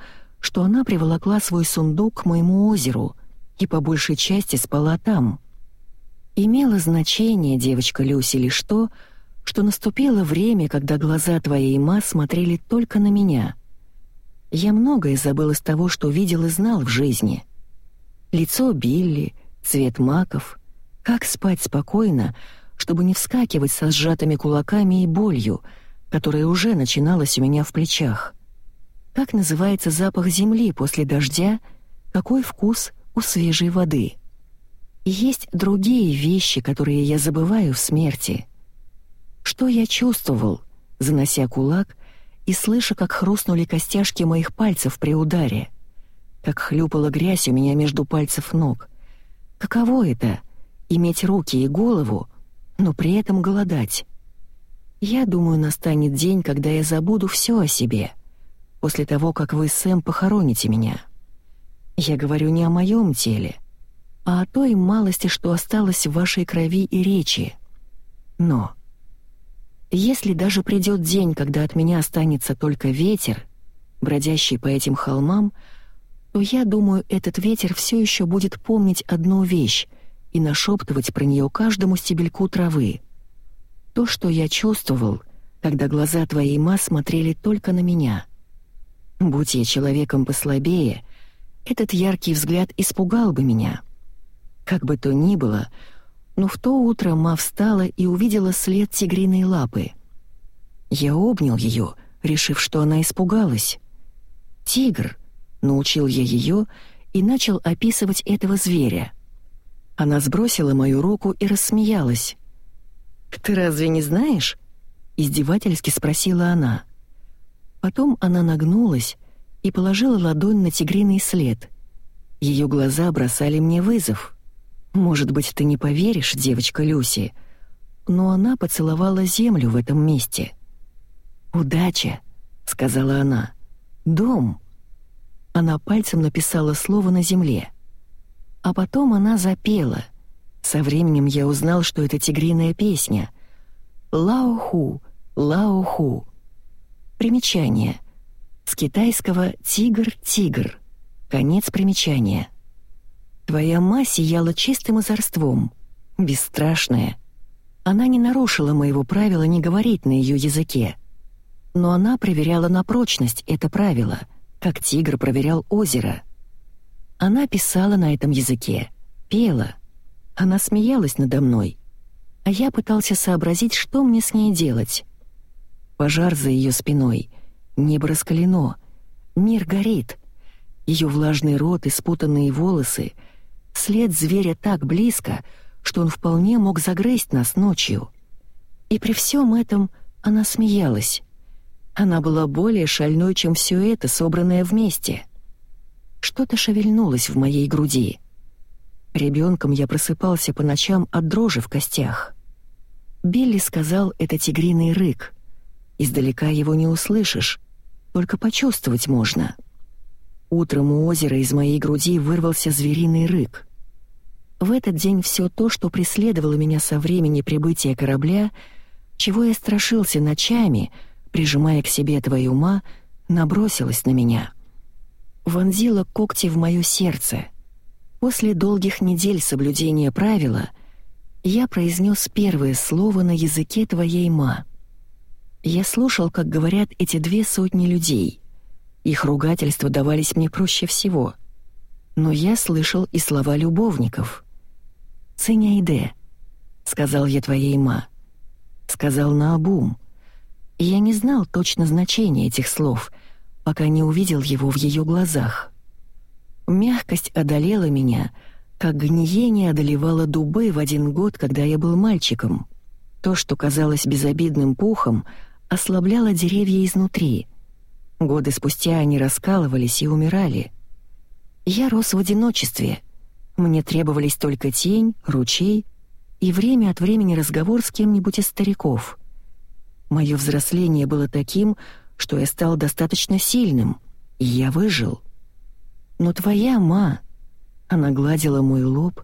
она приволокла свой сундук к моему озеру и по большей части спала там. Имело значение, девочка Люси, лишь то, что наступило время, когда глаза твоей ма смотрели только на меня. Я многое забыл из того, что видел и знал в жизни. Лицо Билли, цвет маков, как спать спокойно, чтобы не вскакивать со сжатыми кулаками и болью, которая уже начиналась у меня в плечах. Как называется запах земли после дождя? Какой вкус у свежей воды? есть другие вещи, которые я забываю в смерти. Что я чувствовал, занося кулак и слыша, как хрустнули костяшки моих пальцев при ударе, как хлюпала грязь у меня между пальцев ног. Каково это — иметь руки и голову, но при этом голодать? Я думаю, настанет день, когда я забуду все о себе — после того, как вы, Сэм, похороните меня. Я говорю не о моем теле, а о той малости, что осталось в вашей крови и речи. Но если даже придет день, когда от меня останется только ветер, бродящий по этим холмам, то я думаю, этот ветер все еще будет помнить одну вещь и нашептывать про нее каждому стебельку травы. То, что я чувствовал, когда глаза твоей ма смотрели только на меня — Будь я человеком послабее, этот яркий взгляд испугал бы меня. Как бы то ни было, но в то утро Ма встала и увидела след тигриной лапы. Я обнял ее, решив, что она испугалась. «Тигр», — научил я ее и начал описывать этого зверя. Она сбросила мою руку и рассмеялась. «Ты разве не знаешь?» — издевательски спросила она. Потом она нагнулась и положила ладонь на тигриный след. Ее глаза бросали мне вызов. «Может быть, ты не поверишь, девочка Люси, но она поцеловала землю в этом месте». «Удача», — сказала она. «Дом». Она пальцем написала слово на земле. А потом она запела. Со временем я узнал, что это тигриная песня. «Лао-ху, лао-ху». Примечание. С китайского «тигр-тигр». Конец примечания. Твоя ма сияла чистым озорством, бесстрашная. Она не нарушила моего правила не говорить на ее языке. Но она проверяла на прочность это правило, как тигр проверял озеро. Она писала на этом языке, пела. Она смеялась надо мной. А я пытался сообразить, что мне с ней делать. Пожар за ее спиной. Небо раскалено. Мир горит. Ее влажный рот и спутанные волосы. След зверя так близко, что он вполне мог загрызть нас ночью. И при всем этом она смеялась. Она была более шальной, чем все это, собранное вместе. Что-то шевельнулось в моей груди. Ребенком я просыпался по ночам от дрожи в костях. Билли сказал это тигриный рык. Издалека его не услышишь, только почувствовать можно. Утром у озера из моей груди вырвался звериный рык. В этот день все то, что преследовало меня со времени прибытия корабля, чего я страшился ночами, прижимая к себе твою ума, набросилось на меня. Вонзило когти в мое сердце. После долгих недель соблюдения правила я произнес первое слово на языке твоей ма. Я слушал, как говорят эти две сотни людей. Их ругательства давались мне проще всего. Но я слышал и слова любовников — «Ценяйде», — сказал я твоей ма. Сказал наобум. Я не знал точно значения этих слов, пока не увидел его в ее глазах. Мягкость одолела меня, как гниение одолевало дубы в один год, когда я был мальчиком. То, что казалось безобидным пухом, ослабляло деревья изнутри. Годы спустя они раскалывались и умирали. Я рос в одиночестве — мне требовались только тень, ручей и время от времени разговор с кем-нибудь из стариков. Мое взросление было таким, что я стал достаточно сильным, и я выжил. Но твоя ма, она гладила мой лоб,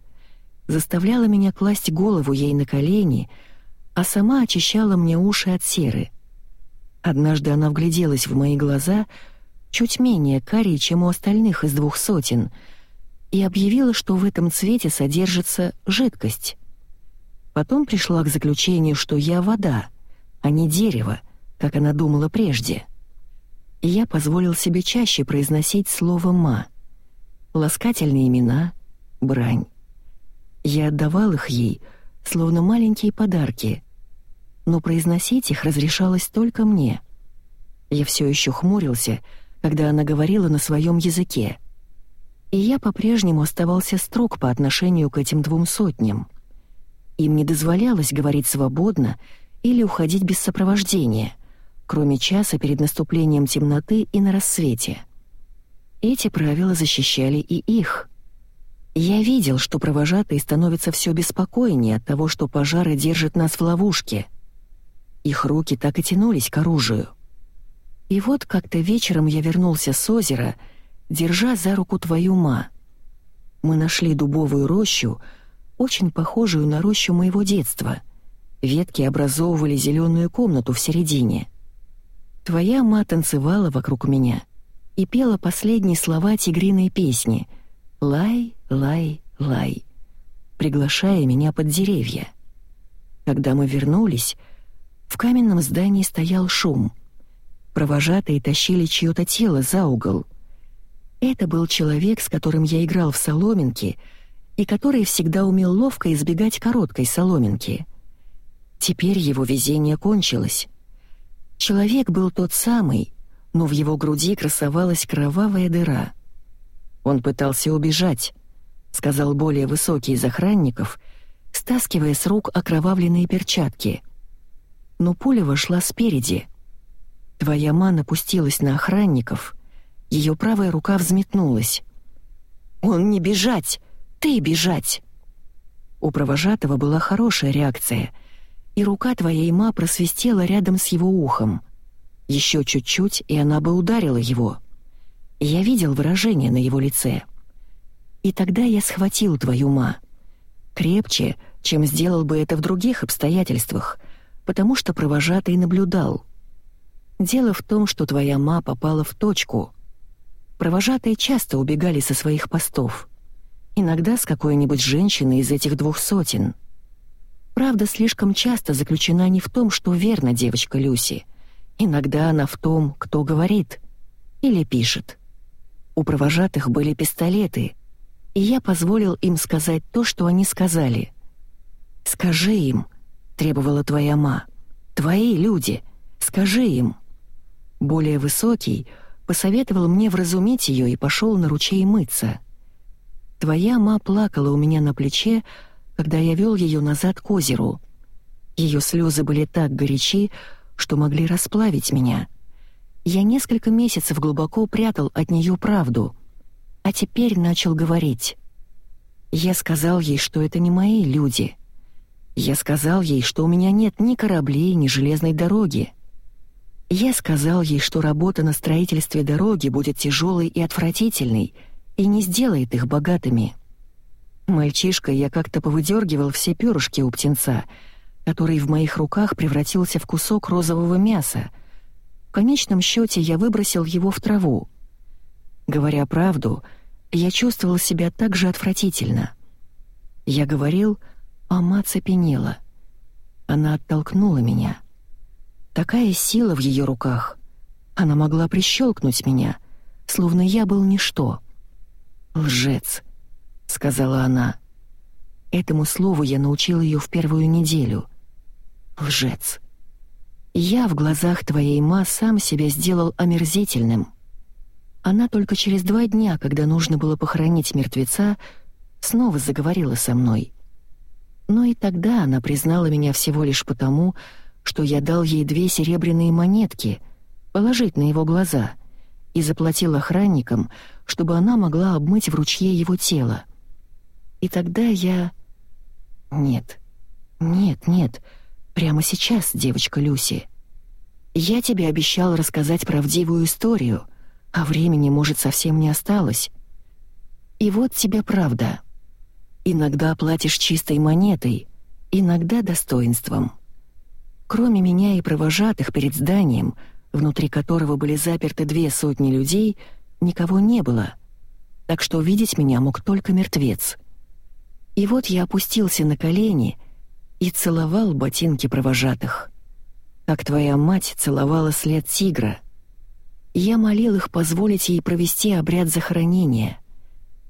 заставляла меня класть голову ей на колени, а сама очищала мне уши от серы. Однажды она вгляделась в мои глаза, чуть менее карие, чем у остальных из двух сотен — и объявила, что в этом цвете содержится жидкость. Потом пришла к заключению, что я вода, а не дерево, как она думала прежде. Я позволил себе чаще произносить слово «ма». Ласкательные имена, брань. Я отдавал их ей, словно маленькие подарки, но произносить их разрешалось только мне. Я все еще хмурился, когда она говорила на своем языке — и я по-прежнему оставался строг по отношению к этим двум сотням. Им не дозволялось говорить свободно или уходить без сопровождения, кроме часа перед наступлением темноты и на рассвете. Эти правила защищали и их. Я видел, что провожатые становятся все беспокойнее от того, что пожары держат нас в ловушке. Их руки так и тянулись к оружию. И вот как-то вечером я вернулся с озера — держа за руку твою ма. Мы нашли дубовую рощу, очень похожую на рощу моего детства. Ветки образовывали зеленую комнату в середине. Твоя ма танцевала вокруг меня и пела последние слова тигриной песни «Лай, лай, лай», приглашая меня под деревья. Когда мы вернулись, в каменном здании стоял шум. Провожатые тащили чьё-то тело за угол — это был человек, с которым я играл в соломинки, и который всегда умел ловко избегать короткой соломинки. Теперь его везение кончилось. Человек был тот самый, но в его груди красовалась кровавая дыра. Он пытался убежать, сказал более высокий из охранников, стаскивая с рук окровавленные перчатки. Но пуля вошла спереди. Твоя мана пустилась на охранников, ее правая рука взметнулась. «Он не бежать! Ты бежать!» У провожатого была хорошая реакция, и рука твоей ма просвистела рядом с его ухом. Еще чуть-чуть, и она бы ударила его. Я видел выражение на его лице. И тогда я схватил твою ма. Крепче, чем сделал бы это в других обстоятельствах, потому что провожатый наблюдал. Дело в том, что твоя ма попала в точку. Провожатые часто убегали со своих постов. Иногда с какой-нибудь женщиной из этих двух сотен. Правда слишком часто заключена не в том, что верно девочка Люси. Иногда она в том, кто говорит или пишет. У провожатых были пистолеты, и я позволил им сказать то, что они сказали. «Скажи им», — требовала твоя ма, — «твои люди, скажи им». Более высокий посоветовал мне вразумить ее и пошел на ручей мыться. Твоя ма плакала у меня на плече, когда я вел ее назад к озеру. Ее слезы были так горячи, что могли расплавить меня. Я несколько месяцев глубоко прятал от нее правду, а теперь начал говорить. Я сказал ей, что это не мои люди. Я сказал ей, что у меня нет ни кораблей, ни железной дороги. Я сказал ей, что работа на строительстве дороги будет тяжелой и отвратительной и не сделает их богатыми. Мальчишка я как-то повыдергивал все перышки у птенца, который в моих руках превратился в кусок розового мяса. В конечном счете я выбросил его в траву. Говоря правду, я чувствовал себя так же отвратительно. Я говорил, а мать цепенела. Она оттолкнула меня — Такая сила в ее руках. Она могла прищелкнуть меня, словно я был ничто. «Лжец», — сказала она. Этому слову я научил ее в первую неделю. «Лжец». Я в глазах твоей ма сам себя сделал омерзительным. Она только через два дня, когда нужно было похоронить мертвеца, снова заговорила со мной. Но и тогда она признала меня всего лишь потому, что я дал ей две серебряные монетки положить на его глаза и заплатил охранникам, чтобы она могла обмыть в ручье его тело. И тогда я... Нет, нет, нет, прямо сейчас, девочка Люси. Я тебе обещал рассказать правдивую историю, а времени, может, совсем не осталось. И вот тебе правда. Иногда платишь чистой монетой, иногда достоинством. Кроме меня и провожатых перед зданием, внутри которого были заперты две сотни людей, никого не было, так что видеть меня мог только мертвец. И вот я опустился на колени и целовал ботинки провожатых, как твоя мать целовала след тигра. Я молил их позволить ей провести обряд захоронения.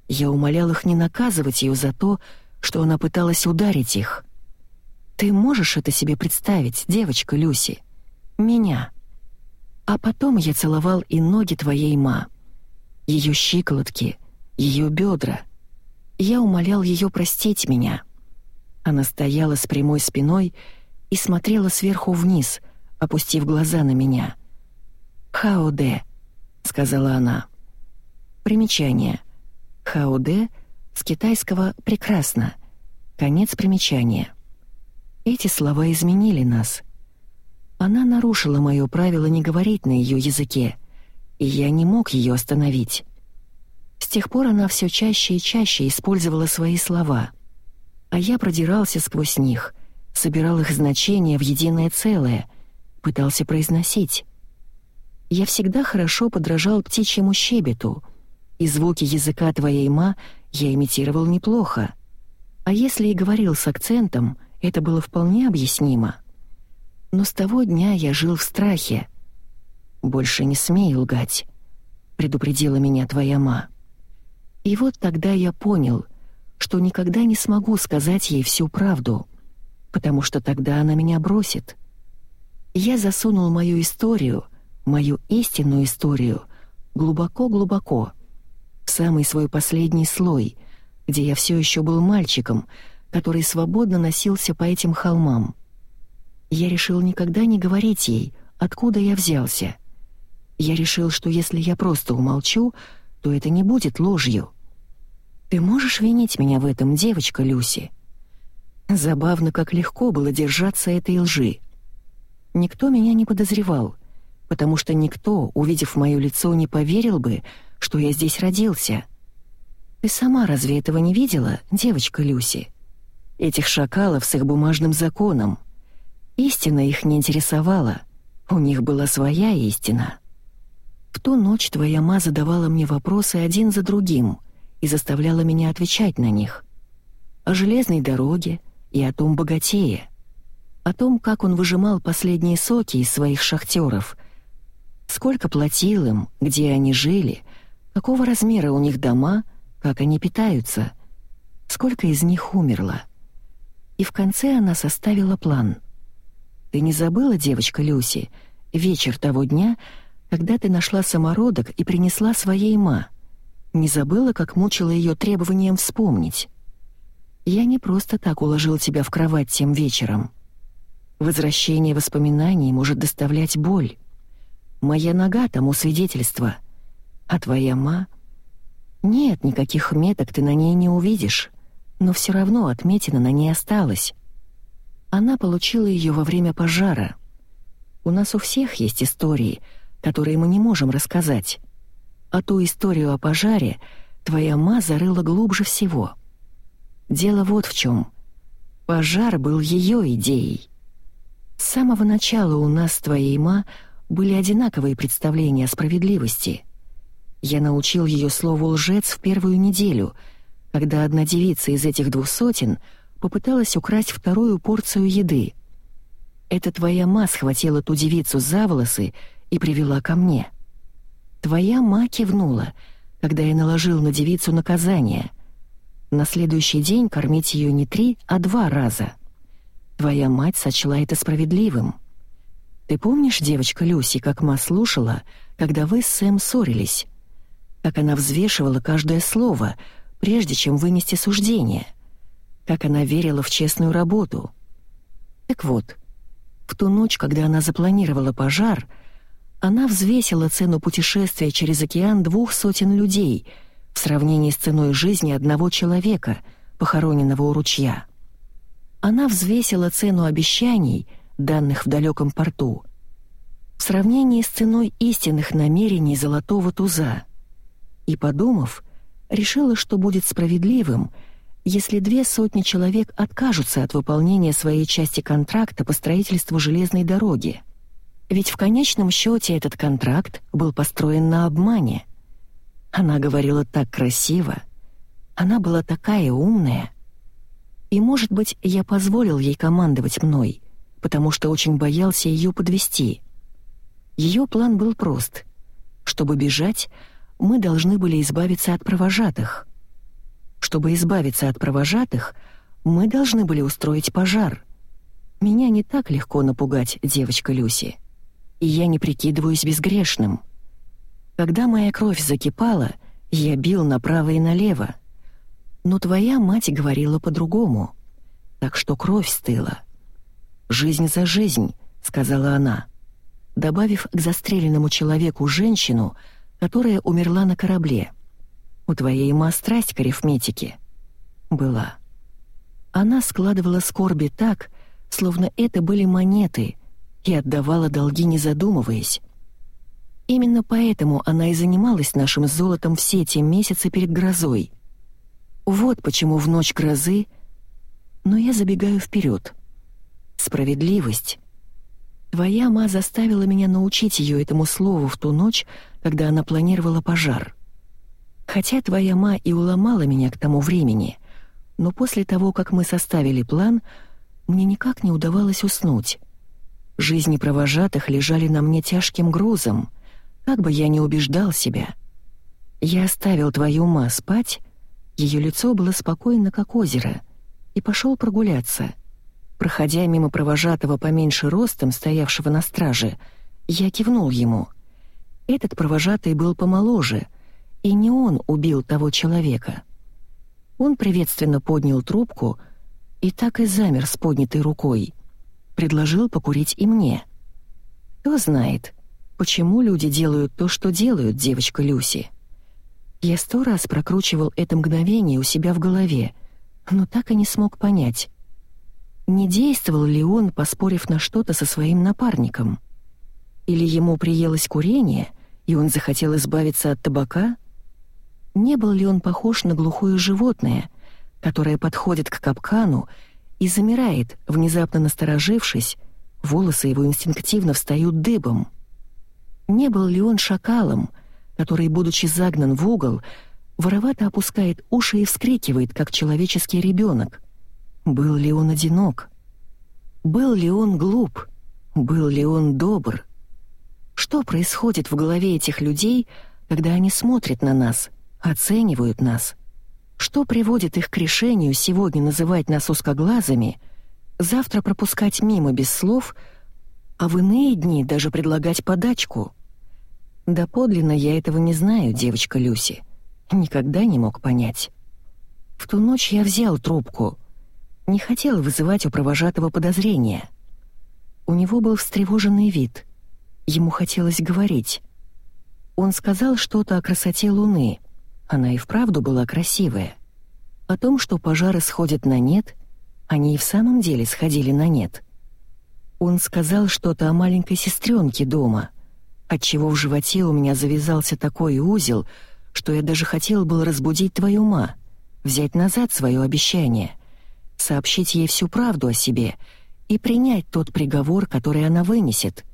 Я умолял их не наказывать ее за то, что она пыталась ударить их. Ты можешь это себе представить, девочка Люси? Меня. А потом я целовал и ноги твоей ма, ее щиколотки, ее бедра. Я умолял ее простить меня. Она стояла с прямой спиной и смотрела сверху вниз, опустив глаза на меня. «Хаоде», — сказала она. Примечание. «Хаоде» с китайского «прекрасно». Конец примечания. Эти слова изменили нас. Она нарушила мое правило не говорить на ее языке, и я не мог ее остановить. С тех пор она все чаще и чаще использовала свои слова, а я продирался сквозь них, собирал их значения в единое целое, пытался произносить. Я всегда хорошо подражал птичьему щебету, и звуки языка твоей ма я имитировал неплохо. А если и говорил с акцентом — это было вполне объяснимо. Но с того дня я жил в страхе. «Больше не смей лгать», — предупредила меня твоя ма. И вот тогда я понял, что никогда не смогу сказать ей всю правду, потому что тогда она меня бросит. Я засунул мою историю, мою истинную историю, глубоко-глубоко, самый свой последний слой, где я все еще был мальчиком — который свободно носился по этим холмам. Я решил никогда не говорить ей, откуда я взялся. Я решил, что если я просто умолчу, то это не будет ложью. Ты можешь винить меня в этом, девочка Люси? Забавно, как легко было держаться этой лжи. Никто меня не подозревал, потому что никто, увидев мое лицо, не поверил бы, что я здесь родился. Ты сама разве этого не видела, девочка Люси?» Этих шакалов с их бумажным законом. Истина их не интересовала, У них была своя истина. В ту ночь твоя ма задавала мне вопросы один за другим и заставляла меня отвечать на них. О железной дороге и о том богатее. О том, как он выжимал последние соки из своих шахтеров. Сколько платил им, где они жили, какого размера у них дома, как они питаются. Сколько из них умерло. И в конце она составила план — ты не забыла, девочка Люси, вечер того дня, когда ты нашла самородок и принесла своей ма? Не забыла, как мучила ее требованием вспомнить? Я не просто так уложил тебя в кровать тем вечером. Возвращение воспоминаний может доставлять боль. Моя нога тому свидетельство. А твоя ма... Нет, никаких меток ты на ней не увидишь, но все равно отметина на ней осталась. Она получила ее во время пожара. У нас у всех есть истории, которые мы не можем рассказать. А ту историю о пожаре твоя ма зарыла глубже всего. Дело вот в чем. Пожар был ее идеей. С самого начала у нас с твоей ма были одинаковые представления о справедливости. Я научил ее слову «лжец» в первую неделю, когда одна девица из этих двух сотен — попыталась украсть вторую порцию еды. Это твоя ма схватила ту девицу за волосы и привела ко мне. Твоя ма кивнула, когда я наложил на девицу наказание. На следующий день кормить ее не три, а два раза. Твоя мать сочла это справедливым. Ты помнишь, девочка Люси, как ма слушала, когда вы с Сэм ссорились? Как она взвешивала каждое слово, прежде чем вынести суждение — как она верила в честную работу. Так вот, в ту ночь, когда она запланировала пожар, она взвесила цену путешествия через океан двух сотен людей в сравнении с ценой жизни одного человека, похороненного у ручья. Она взвесила цену обещаний, данных в далеком порту, в сравнении с ценой истинных намерений золотого туза. И, подумав, решила, что будет справедливым — если две сотни человек откажутся от выполнения своей части контракта по строительству железной дороги. Ведь в конечном счете этот контракт был построен на обмане. Она говорила так красиво, она была такая умная. И, может быть, я позволил ей командовать мной, потому что очень боялся ее подвести. Ее план был прост. Чтобы бежать, мы должны были избавиться от провожатых. Чтобы избавиться от провожатых, мы должны были устроить пожар. Меня не так легко напугать, девочка Люси. И я не прикидываюсь безгрешным. Когда моя кровь закипала, я бил направо и налево. Но твоя мать говорила по-другому, так что кровь стыла. «Жизнь за жизнь», — сказала она, добавив к застреленному человеку женщину, которая умерла на корабле — у твоей ма страсть к арифметике. Была. Она складывала скорби так, словно это были монеты, и отдавала долги, не задумываясь. Именно поэтому она и занималась нашим золотом все те месяцы перед грозой. Вот почему в ночь грозы... Но я забегаю вперед. Справедливость. Твоя ма заставила меня научить ее этому слову в ту ночь, когда она планировала пожар. Хотя твоя ма и уломала меня к тому времени, но после того, как мы составили план, мне никак не удавалось уснуть. Жизни провожатых лежали на мне тяжким грузом, как бы я ни убеждал себя. Я оставил твою ма спать, ее лицо было спокойно, как озеро, и пошел прогуляться. Проходя мимо провожатого поменьше ростом, стоявшего на страже, я кивнул ему. Этот провожатый был помоложе — и не он убил того человека. Он приветственно поднял трубку и так и замер с поднятой рукой. Предложил покурить и мне. Кто знает, почему люди делают то, что делают, девочка Люси. Я сто раз прокручивал это мгновение у себя в голове, но так и не смог понять, не действовал ли он, поспорив на что-то со своим напарником. Или ему приелось курение, и он захотел избавиться от табака — не был ли он похож на глухое животное, которое подходит к капкану и замирает, внезапно насторожившись, Волосы его инстинктивно встают дыбом. Не был ли он шакалом, который, будучи загнан в угол, воровато опускает уши и вскрикивает, как человеческий ребенок? Был ли он одинок? Был ли он глуп? Был ли он добр? Что происходит в голове этих людей, когда они смотрят на нас, оценивают нас? Что приводит их к решению сегодня называть нас узкоглазыми, завтра пропускать мимо без слов, а в иные дни даже предлагать подачку? Да подлинно я этого не знаю, девочка Люси. Никогда не мог понять. В ту ночь я взял трубку. Не хотел вызывать у провожатого подозрения. У него был встревоженный вид. Ему хотелось говорить. Он сказал что-то о красоте Луны. Она и вправду была красивая. О том, что пожары сходят на нет, они и в самом деле сходили на нет. Он сказал что-то о маленькой сестренке дома, отчего в животе у меня завязался такой узел, что я даже хотел был разбудить твою ма, взять назад свое обещание, сообщить ей всю правду о себе и принять тот приговор, который она вынесет.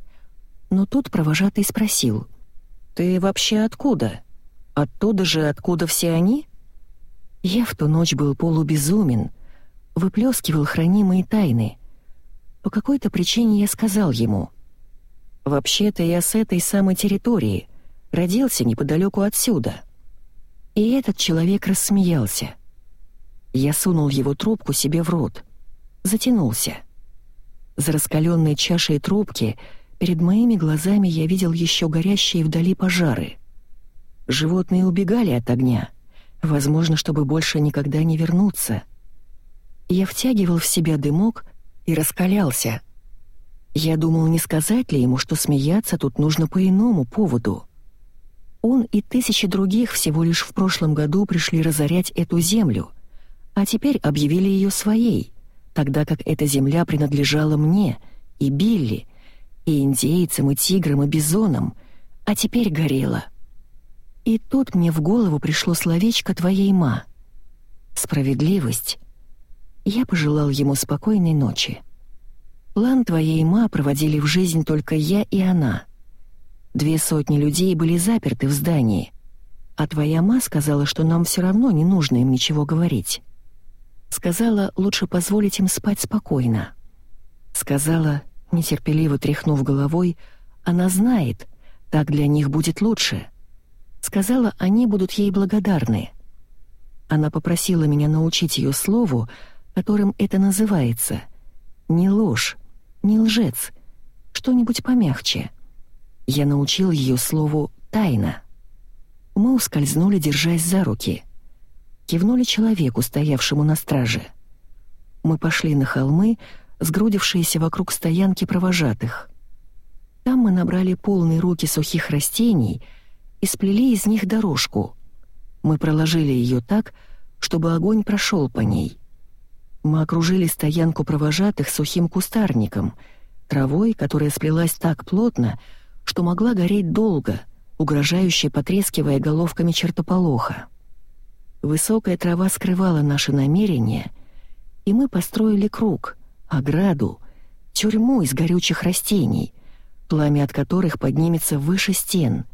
Но тут провожатый спросил, «Ты вообще откуда? Оттуда же, откуда все они?» Я в ту ночь был полубезумен, выплескивал хранимые тайны. По какой-то причине я сказал ему, «Вообще-то я с этой самой территории, родился неподалеку отсюда». И этот человек рассмеялся. Я сунул его трубку себе в рот. Затянулся. За раскаленной чашей трубки перед моими глазами я видел еще горящие вдали пожары. Животные убегали от огня, возможно, чтобы больше никогда не вернуться. Я втягивал в себя дымок и раскалялся. Я думал, не сказать ли ему, что смеяться тут нужно по иному поводу. Он и тысячи других всего лишь в прошлом году пришли разорять эту землю, а теперь объявили ее своей, тогда как эта земля принадлежала мне и Билли, и индейцам, и тиграм, и бизонам, а теперь горела. И тут мне в голову пришло словечко твоей ма. Справедливость. Я пожелал ему спокойной ночи. План твоей ма проводили в жизнь только я и она. Две сотни людей были заперты в здании, а твоя ма сказала, что нам все равно не нужно им ничего говорить. Сказала, лучше позволить им спать спокойно. Сказала, нетерпеливо тряхнув головой, она знает, так для них будет лучше. Сказала, они будут ей благодарны. Она попросила меня научить ее слову, которым это называется. Не ложь, не лжец, что-нибудь помягче. Я научил ее слову «тайна». Мы ускользнули, держась за руки. Кивнули человеку, стоявшему на страже. Мы пошли на холмы, сгрудившиеся вокруг стоянки провожатых. Там мы набрали полные руки сухих растений и сплели из них дорожку. Мы проложили ее так, чтобы огонь прошел по ней. Мы окружили стоянку провожатых сухим кустарником, травой, которая сплелась так плотно, что могла гореть долго, угрожающе потрескивая головками чертополоха. Высокая трава скрывала наши намерения, и мы построили круг, ограду, тюрьму из горючих растений, пламя от которых поднимется выше стен.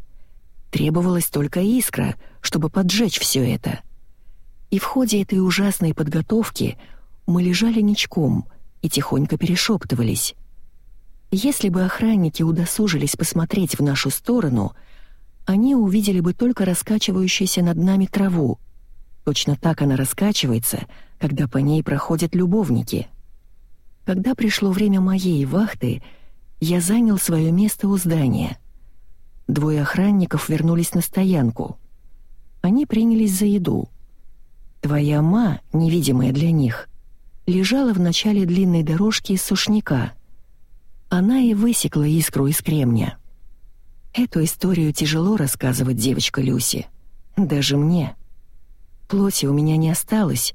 Требовалась только искра, чтобы поджечь все это. И в ходе этой ужасной подготовки — мы лежали ничком и тихонько перешептывались. Если бы охранники удосужились посмотреть в нашу сторону, они увидели бы только раскачивающуюся над нами траву. Точно так она раскачивается, когда по ней проходят любовники. Когда пришло время моей вахты, я занял свое место у здания. Двое охранников вернулись на стоянку. Они принялись за еду. Твоя ма, невидимая для них, лежала в начале длинной дорожки из сушняка. Она и высекла искру из кремня. Эту историю тяжело рассказывать, девочка Люси. Даже мне. Плоти у меня не осталось,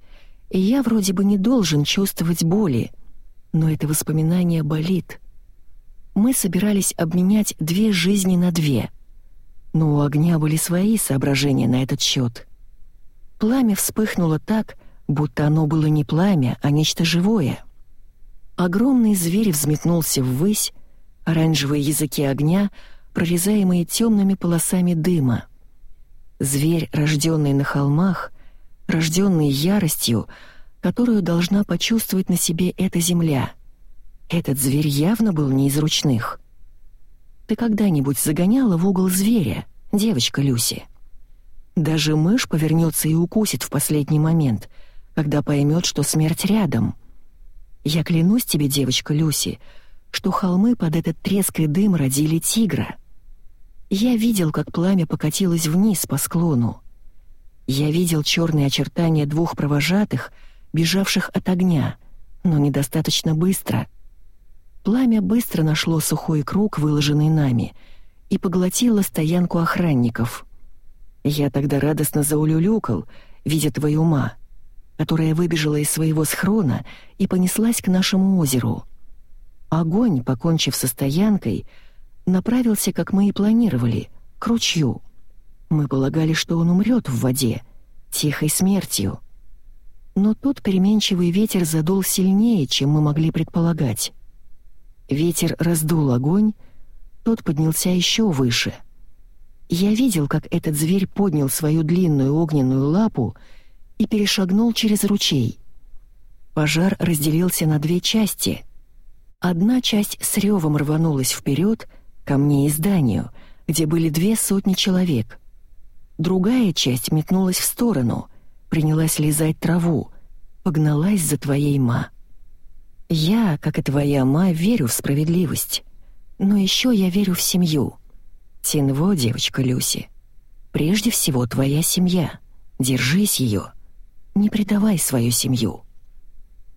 и я вроде бы не должен чувствовать боли, но это воспоминание болит. Мы собирались обменять две жизни на две, но у огня были свои соображения на этот счет. Пламя вспыхнуло так, будто оно было не пламя, а нечто живое. Огромный зверь взметнулся ввысь, оранжевые языки огня, прорезаемые темными полосами дыма. Зверь, рожденный на холмах, рожденный яростью, которую должна почувствовать на себе эта земля. Этот зверь явно был не из ручных. Ты когда-нибудь загоняла в угол зверя, девочка Люси? Даже мышь повернется и укусит в последний момент, когда поймет, что смерть рядом. Я клянусь тебе, девочка Люси, что холмы под этот треск и дым родили тигра — я видел, как пламя покатилось вниз по склону. Я видел черные очертания двух провожатых, бежавших от огня, но недостаточно быстро. Пламя быстро нашло сухой круг, выложенный нами, и поглотило стоянку охранников. Я тогда радостно заулюлюкал, видя твою ма, которая выбежала из своего схрона и понеслась к нашему озеру. Огонь, покончив со стоянкой, — направился, как мы и планировали, к ручью. Мы полагали, что он умрет в воде, тихой смертью. Но тут переменчивый ветер задул сильнее, чем мы могли предполагать. Ветер раздул огонь, тот поднялся еще выше. Я видел, как этот зверь поднял свою длинную огненную лапу и перешагнул через ручей. Пожар разделился на две части. Одна часть с ревом рванулась вперед, ко мне и зданию, где были две сотни человек. Другая часть метнулась в сторону, принялась лизать траву, погналась за твоей ма. Я, как и твоя ма, верю в справедливость. Но еще я верю в семью. Тинво, девочка Люси. Прежде всего, твоя семья. Держись ее. Не предавай свою семью.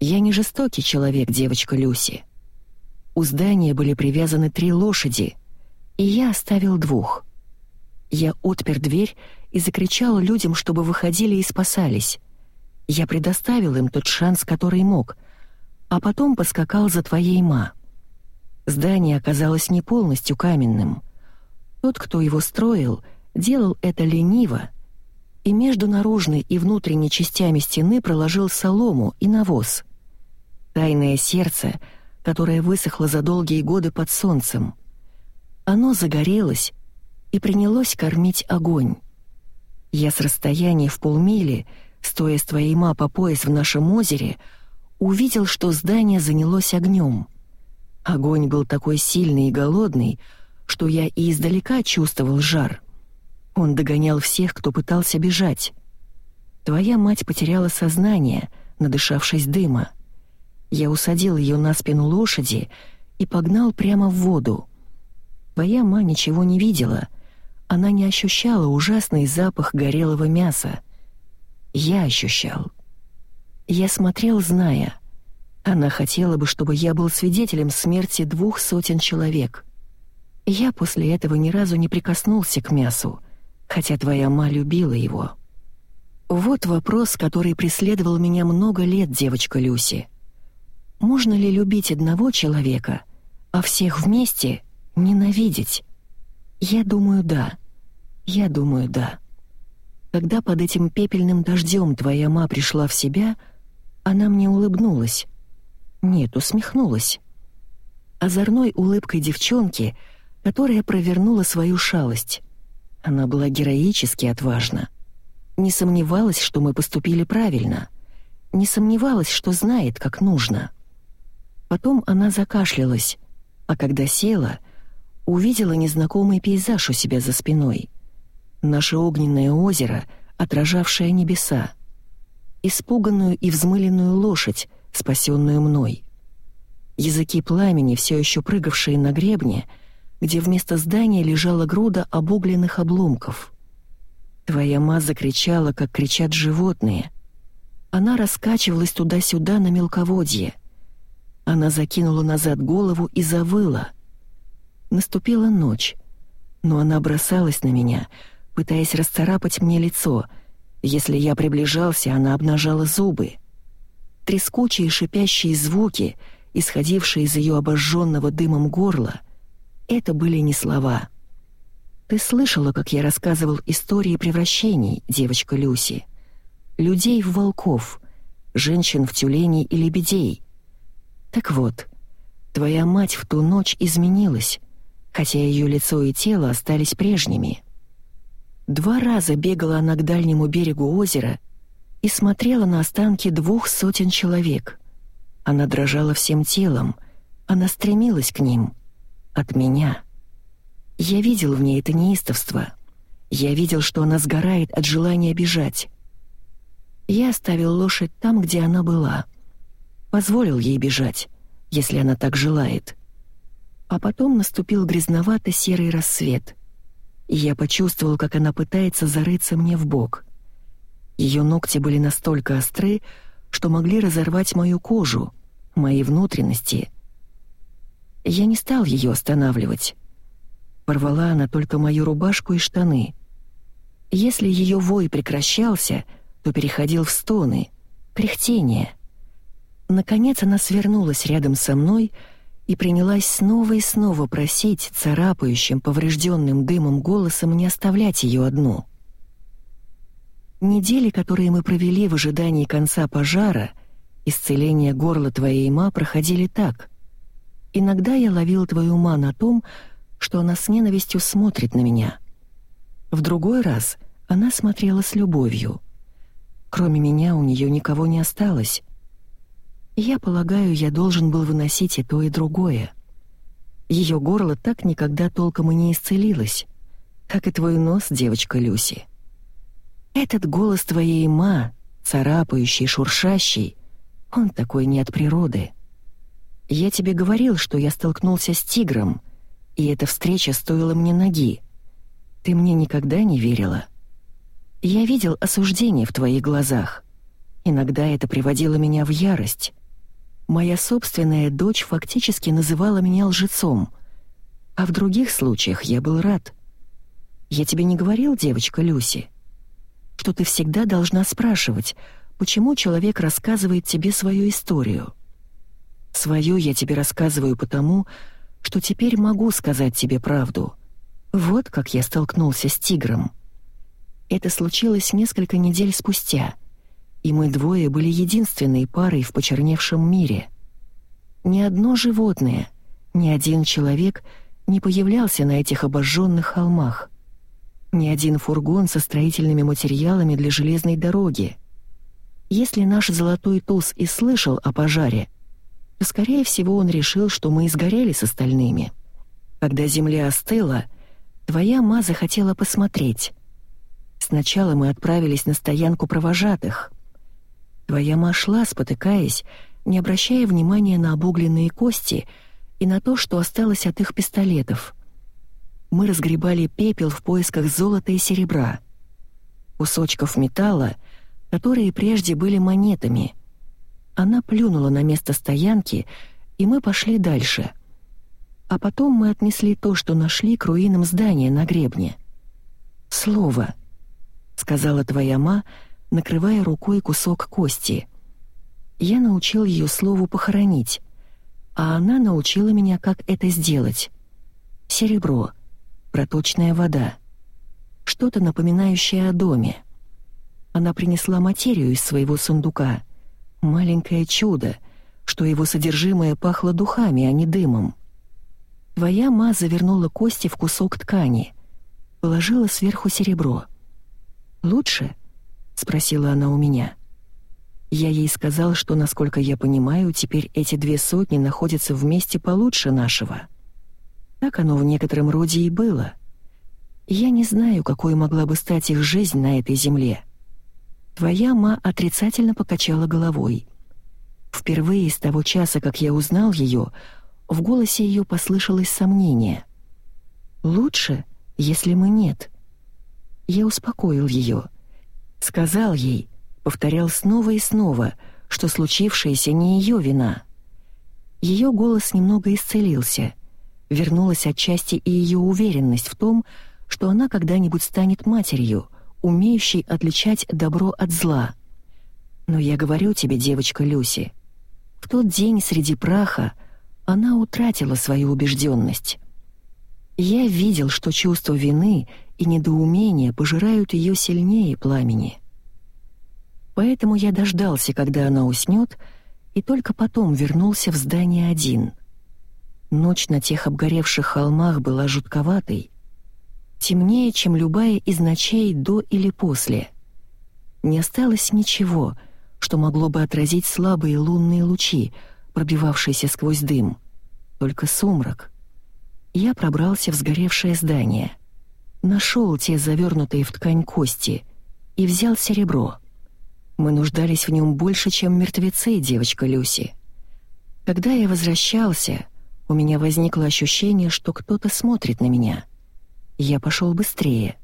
Я не жестокий человек, девочка Люси. У здания были привязаны три лошади, и я оставил двух. Я отпер дверь и закричал людям, чтобы выходили и спасались. Я предоставил им тот шанс, который мог, а потом поскакал за твоей ма. Здание оказалось не полностью каменным. Тот, кто его строил, делал это лениво, и между наружной и внутренней частями стены проложил солому и навоз. Тайное сердце — которое высохло за долгие годы под солнцем. Оно загорелось и принялось кормить огонь. Я с расстояния в полмили, стоя с твоей ма по пояс в нашем озере, увидел, что здание занялось огнем. Огонь был такой сильный и голодный, что я и издалека чувствовал жар. Он догонял всех, кто пытался бежать. Твоя мать потеряла сознание, надышавшись дыма. Я усадил ее на спину лошади и погнал прямо в воду. Твоя ма ничего не видела. Она не ощущала ужасный запах горелого мяса. Я ощущал. Я смотрел, зная. Она хотела бы, чтобы я был свидетелем смерти двух сотен человек. Я после этого ни разу не прикоснулся к мясу, хотя твоя ма любила его. Вот вопрос, который преследовал меня много лет, девочка Люси. Можно ли любить одного человека, а всех вместе ненавидеть? Я думаю, да. Я думаю, да. Когда под этим пепельным дождем твоя ма пришла в себя, она мне улыбнулась. Нет, усмехнулась. Озорной улыбкой девчонки, которая провернула свою шалость. Она была героически отважна. Не сомневалась, что мы поступили правильно. Не сомневалась, что знает, как нужно. Потом она закашлялась, а когда села, увидела незнакомый пейзаж у себя за спиной. Наше огненное озеро, отражавшее небеса. Испуганную и взмыленную лошадь, спасенную мной. Языки пламени, все еще прыгавшие на гребне, где вместо здания лежала груда обугленных обломков. Твоя ма закричала, как кричат животные. Она раскачивалась туда-сюда на мелководье — она закинула назад голову и завыла. Наступила ночь, но она бросалась на меня, пытаясь расцарапать мне лицо. Если я приближался, она обнажала зубы. Трескучие шипящие звуки, исходившие из ее обожженного дымом горла, это были не слова. Ты слышала, как я рассказывал истории превращений, девочка Люси? Людей в волков, женщин в тюленей и лебедей — Так вот, твоя мать в ту ночь изменилась, хотя ее лицо и тело остались прежними. Два раза бегала она к дальнему берегу озера и смотрела на останки двух сотен человек. Она дрожала всем телом, она стремилась к ним. От меня. Я видел в ней это неистовство. Я видел, что она сгорает от желания бежать. Я оставил лошадь там, где она была. Позволил ей бежать, если она так желает. А потом наступил грязновато-серый рассвет. И я почувствовал, как она пытается зарыться мне в бок. Ее ногти были настолько остры, что могли разорвать мою кожу, мои внутренности. Я не стал ее останавливать. Порвала она только мою рубашку и штаны. Если ее вой прекращался — то переходил в стоны, кряхтение. Наконец она свернулась рядом со мной и принялась снова и снова просить царапающим, поврежденным дымом голосом не оставлять ее одну. Недели, которые мы провели в ожидании конца пожара, исцеления горла твоей ма проходили так. Иногда я ловил твою ма на том, что она с ненавистью смотрит на меня. В другой раз она смотрела с любовью — Кроме меня у нее никого не осталось. Я полагаю, я должен был выносить и то, и другое. Ее горло так никогда толком и не исцелилось, как и твой нос, девочка Люси. Этот голос твоей ма, царапающий, шуршащий, он такой не от природы. Я тебе говорил, что я столкнулся с тигром, и эта встреча стоила мне ноги. Ты мне никогда не верила?» Я видел осуждение в твоих глазах. Иногда это приводило меня в ярость. Моя собственная дочь фактически называла меня лжецом, а в других случаях я был рад. Я тебе не говорил, девочка Люси, что ты всегда должна спрашивать, почему человек рассказывает тебе свою историю. Свою я тебе рассказываю потому, что теперь могу сказать тебе правду. Вот как я столкнулся с тигром. Это случилось несколько недель спустя, и мы двое были единственной парой в почерневшем мире. Ни одно животное, ни один человек не появлялся на этих обожженных холмах. Ни один фургон со строительными материалами для железной дороги. Если наш золотой туз и слышал о пожаре, то, скорее всего, он решил, что мы изгорели с остальными. Когда земля остыла, твоя ма захотела посмотреть, Сначала мы отправились на стоянку провожатых. Твоя ма шла, спотыкаясь, не обращая внимания на обугленные кости и на то, что осталось от их пистолетов. Мы разгребали пепел в поисках золота и серебра. Кусочков металла, которые прежде были монетами. Она плюнула на место стоянки, и мы пошли дальше. А потом мы отнесли то, что нашли к руинам здания на гребне. Слово — сказала твоя ма, накрывая рукой кусок кости. Я научил ее слову похоронить, а она научила меня, как это сделать. Серебро, проточная вода, что-то напоминающее о доме. Она принесла материю из своего сундука, маленькое чудо, что его содержимое пахло духами, а не дымом. Твоя ма завернула кости в кусок ткани, положила сверху серебро — «Лучше?» — спросила она у меня. Я ей сказал, что, насколько я понимаю, теперь эти две сотни находятся вместе получше нашего. Так оно в некотором роде и было. Я не знаю, какой могла бы стать их жизнь на этой земле. Твоя ма отрицательно покачала головой. Впервые с того часа, как я узнал ее, в голосе ее послышалось сомнение. «Лучше, если мы нет», я успокоил ее. Сказал ей, повторял снова и снова, что случившееся не ее вина. Ее голос немного исцелился. Вернулась отчасти и ее уверенность в том, что она когда-нибудь станет матерью, умеющей отличать добро от зла. Но я говорю тебе, девочка Люси, в тот день среди праха она утратила свою убежденность. Я видел, что чувство вины и недоумение пожирают ее сильнее пламени. Поэтому я дождался, когда она уснет, и только потом вернулся в здание один. Ночь на тех обгоревших холмах была жутковатой, темнее, чем любая из ночей до или после. Не осталось ничего, что могло бы отразить слабые лунные лучи, пробивавшиеся сквозь дым. Только сумрак. Я пробрался в сгоревшее здание. Нашел те завернутые в ткань кости и взял серебро. Мы нуждались в нем больше, чем мертвецы, девочка Люси. Когда я возвращался, у меня возникло ощущение, что кто-то смотрит на меня. Я пошел быстрее.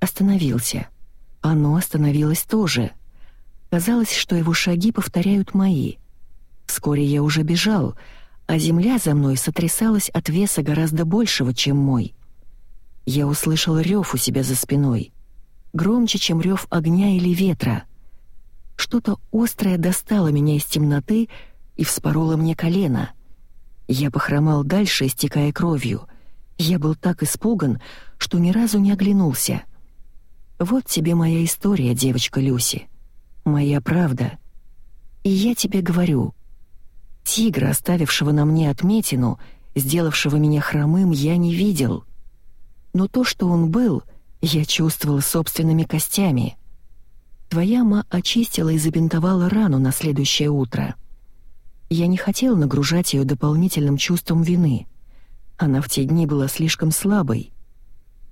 Остановился. Оно остановилось тоже. Казалось, что его шаги повторяют мои. Вскоре я уже бежал, а земля за мной сотрясалась от веса гораздо большего, чем мой. Я услышал рев у себя за спиной. Громче, чем рев огня или ветра. Что-то острое достало меня из темноты и вспороло мне колено. Я похромал дальше, истекая кровью. Я был так испуган, что ни разу не оглянулся. Вот тебе моя история, девочка Люси. Моя правда. И я тебе говорю. Тигра, оставившего на мне отметину, сделавшего меня хромым, я не видел. Но то, что он был, я чувствовал собственными костями. Твоя ма очистила и забинтовала рану на следующее утро. Я не хотел нагружать ее дополнительным чувством вины. Она в те дни была слишком слабой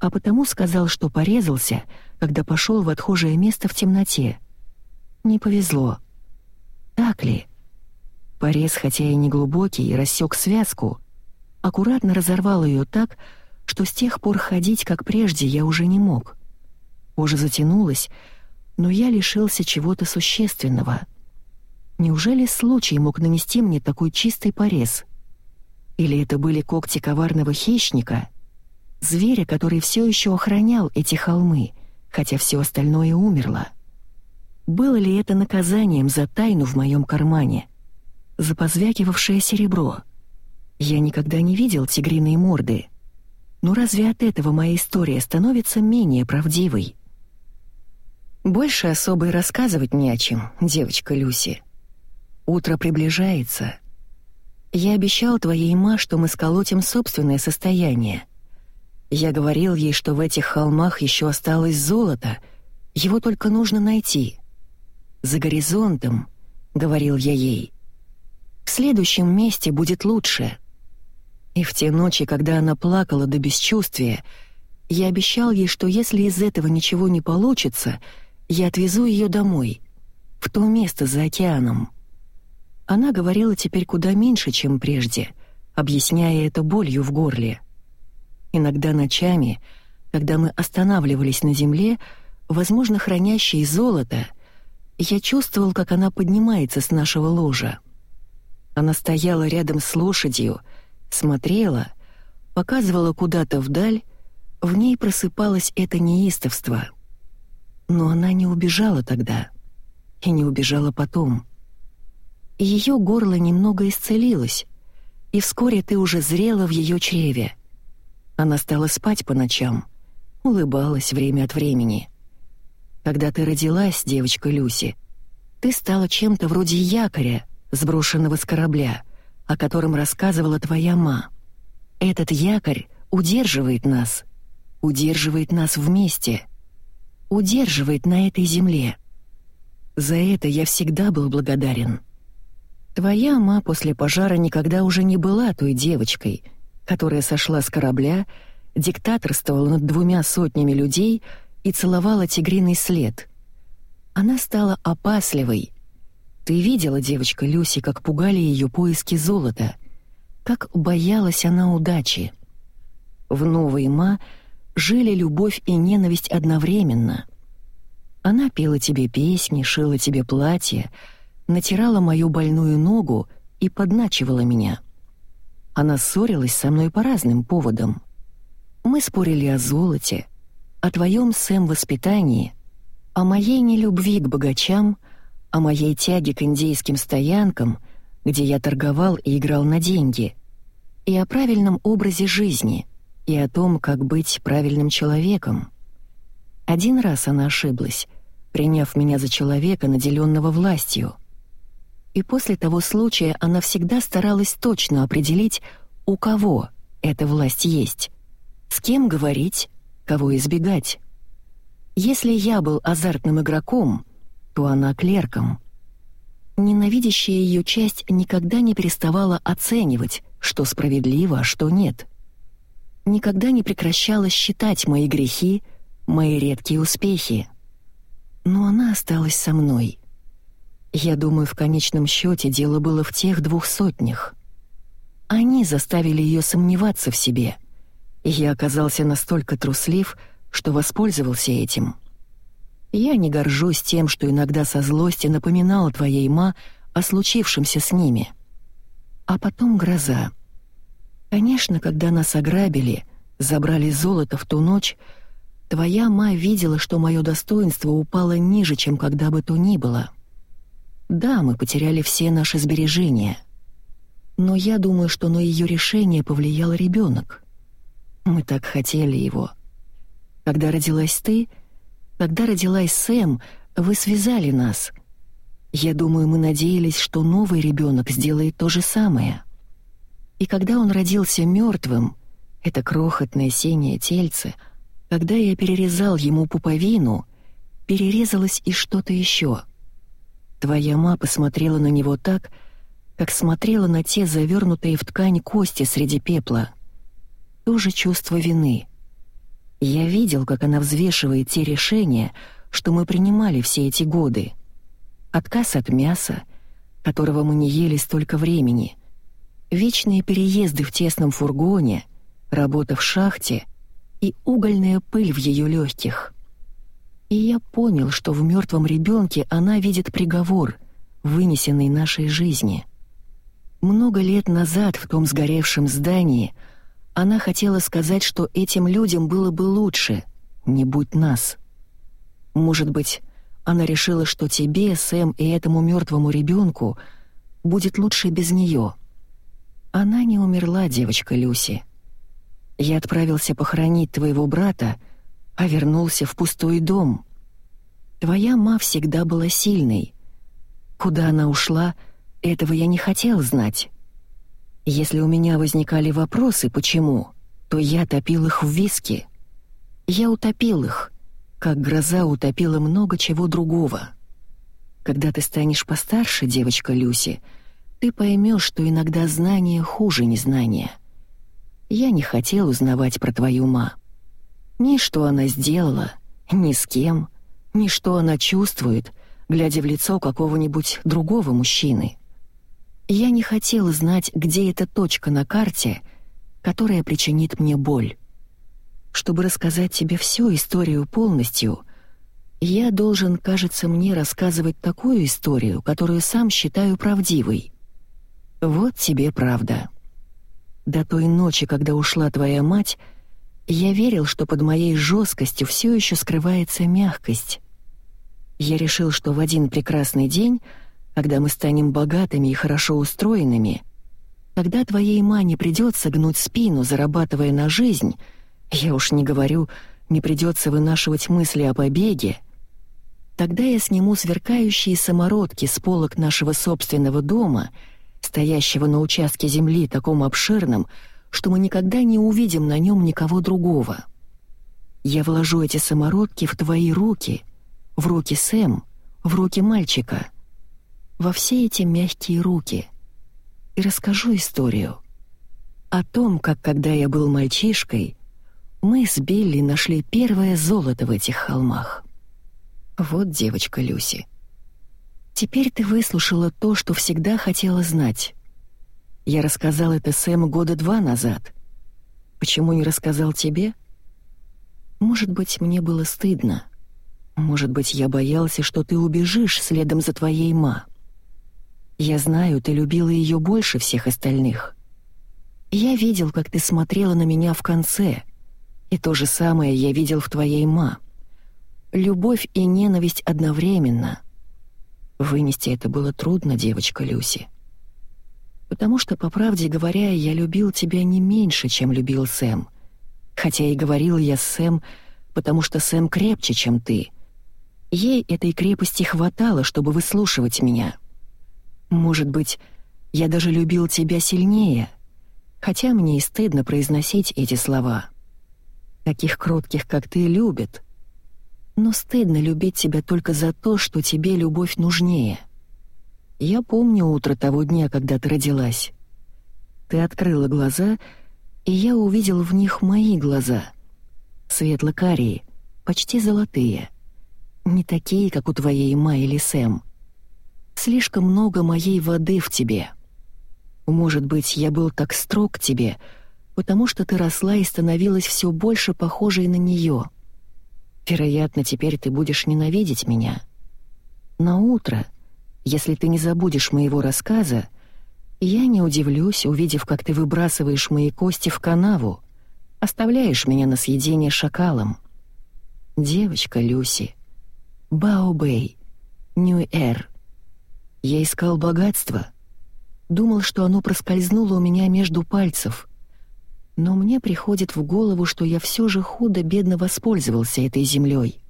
а потому сказал, что порезался, когда пошел в отхожее место в темноте. Не повезло. Так ли? Порез, хотя и не глубокий, рассек связку, аккуратно разорвал ее так, что с тех пор ходить, как прежде, я уже не мог. Кожа затянулась, но я лишился чего-то существенного. Неужели случай мог нанести мне такой чистый порез? Или это были когти коварного хищника — зверя, который все еще охранял эти холмы, хотя все остальное умерло. Было ли это наказанием за тайну в моем кармане? За позвякивавшее серебро? Я никогда не видел тигриные морды. Но разве от этого моя история становится менее правдивой? Больше особо и рассказывать не о чем, девочка Люси. Утро приближается. Я обещал твоей ма, что мы сколотим собственное состояние — я говорил ей, что в этих холмах еще осталось золото, его только нужно найти. «За горизонтом», — говорил я ей, — «в следующем месте будет лучше». И в те ночи, когда она плакала до бесчувствия, я обещал ей, что если из этого ничего не получится, я отвезу ее домой, в то место за океаном. Она говорила теперь куда меньше, чем прежде, объясняя это болью в горле. Иногда ночами, когда мы останавливались на земле, возможно, хранящей золото, я чувствовал, как она поднимается с нашего ложа. Она стояла рядом с лошадью, смотрела, показывала куда-то вдаль, в ней просыпалось это неистовство. Но она не убежала тогда и не убежала потом. Ее горло немного исцелилось, и вскоре ты уже зрела в ее чреве. Она стала спать по ночам, улыбалась время от времени. Когда ты родилась, девочка Люси, ты стала чем-то вроде якоря, сброшенного с корабля, о котором рассказывала твоя ма. Этот якорь удерживает нас, удерживает нас вместе, удерживает на этой земле. За это я всегда был благодарен. Твоя ма после пожара никогда уже не была той девочкой — которая сошла с корабля, диктаторствовала над двумя сотнями людей и целовала тигриный след. Она стала опасливой. Ты видела, девочка Люси, как пугали ее поиски золота, как боялась она удачи. В новой Ма жили любовь и ненависть одновременно. Она пела тебе песни, шила тебе платье, натирала мою больную ногу и подначивала меня — она ссорилась со мной по разным поводам. Мы спорили о золоте, о твоем, Сэм, воспитании, о моей нелюбви к богачам, о моей тяге к индейским стоянкам, где я торговал и играл на деньги, и о правильном образе жизни, и о том, как быть правильным человеком. Один раз она ошиблась, приняв меня за человека, наделенного властью. И после того случая она всегда старалась точно определить, у кого эта власть есть, с кем говорить, кого избегать. Если я был азартным игроком, то она клерком. Ненавидящая ее часть никогда не переставала оценивать, что справедливо, а что нет. Никогда не прекращала считать мои грехи, мои редкие успехи. Но она осталась со мной. Я думаю, в конечном счете дело было в тех двух сотнях. Они заставили ее сомневаться в себе. Я оказался настолько труслив, что воспользовался этим. Я не горжусь тем, что иногда со злости напоминал твоей ма о случившемся с ними. А потом гроза. Конечно, когда нас ограбили, забрали золото в ту ночь, твоя ма видела, что мое достоинство упало ниже, чем когда бы то ни было. Да, мы потеряли все наши сбережения. Но я думаю, что на ее решение повлиял ребенок. Мы так хотели его. Когда родилась ты, когда родилась Сэм, вы связали нас. Я думаю, мы надеялись, что новый ребенок сделает то же самое. И когда он родился мертвым, это крохотное синее тельце, когда я перерезал ему пуповину, перерезалось и что-то еще. Твоя мама посмотрела на него так, как смотрела на те завернутые в ткань кости среди пепла. То же чувство вины. Я видел, как она взвешивает те решения, что мы принимали все эти годы. Отказ от мяса, которого мы не ели столько времени, вечные переезды в тесном фургоне, работа в шахте и угольная пыль в ее легких. И я понял, что в мертвом ребенке она видит приговор, вынесенный нашей жизни. Много лет назад в том сгоревшем здании — она хотела сказать, что этим людям было бы лучше, не будь нас. Может быть, она решила, что тебе, Сэм и этому мертвому ребенку будет лучше без нее. Она не умерла, девочка Люси. Я отправился похоронить твоего брата, а вернулся в пустой дом. Твоя ма всегда была сильной. Куда она ушла, этого я не хотел знать. Если у меня возникали вопросы «почему?», то я топил их в виске. Я утопил их, как гроза утопила много чего другого. Когда ты станешь постарше, девочка Люси, ты поймешь, что иногда знание хуже незнания. Я не хотел узнавать про твою ма. Ни что она сделала, ни с кем, ни что она чувствует, глядя в лицо какого-нибудь другого мужчины. Я не хотела знать, где эта точка на карте, которая причинит мне боль. Чтобы рассказать тебе всю историю полностью, я должен, кажется мне, рассказывать такую историю, которую сам считаю правдивой. Вот тебе правда. До той ночи, когда ушла твоя мать, я верил, что под моей жесткостью все еще скрывается мягкость. Я решил, что в один прекрасный день — когда мы станем богатыми и хорошо устроенными, когда твоей маме придется гнуть спину, зарабатывая на жизнь, я уж не говорю, не придется вынашивать мысли о побеге, тогда я сниму сверкающие самородки с полок нашего собственного дома, стоящего на участке земли таком обширном, что мы никогда не увидим на нем никого другого. Я вложу эти самородки в твои руки, в руки Сэм, в руки мальчика — во все эти мягкие руки и расскажу историю о том, как когда я был мальчишкой, мы с Билли нашли первое золото в этих холмах. Вот девочка Люси. Теперь ты выслушала то, что всегда хотела знать. Я рассказал это Сэму года два назад. Почему не рассказал тебе? Может быть, мне было стыдно. Может быть, я боялся, что ты убежишь следом за твоей ма. Я знаю, ты любила ее больше всех остальных. Я видел, как ты смотрела на меня в конце, и то же самое я видел в твоей ма. Любовь и ненависть одновременно. Вынести это было трудно, девочка Люси. Потому что, по правде говоря, я любил тебя не меньше, чем любил Сэм. Хотя и говорил я с Сэм, потому что Сэм крепче, чем ты. Ей этой крепости хватало, чтобы выслушивать меня — Может быть, я даже любил тебя сильнее, хотя мне и стыдно произносить эти слова. Таких кротких, как ты, любят. Но стыдно любить тебя только за то, что тебе любовь нужнее. Я помню утро того дня, когда ты родилась. Ты открыла глаза, и я увидел в них мои глаза. Светло-карие, почти золотые. Не такие, как у твоей Майли Сэм. Слишком много моей воды в тебе. Может быть, я был так строг к тебе, потому что ты росла и становилась все больше похожей на нее. Вероятно, теперь ты будешь ненавидеть меня. На утро, если ты не забудешь моего рассказа, я не удивлюсь, увидев, как ты выбрасываешь мои кости в канаву, оставляешь меня на съедение шакалом. Девочка Люси. Бао-Бэй. Нью-Эр. Я искал богатство. Думал, что оно проскользнуло у меня между пальцев. Но мне приходит в голову, что я все же худо-бедно воспользовался этой землей.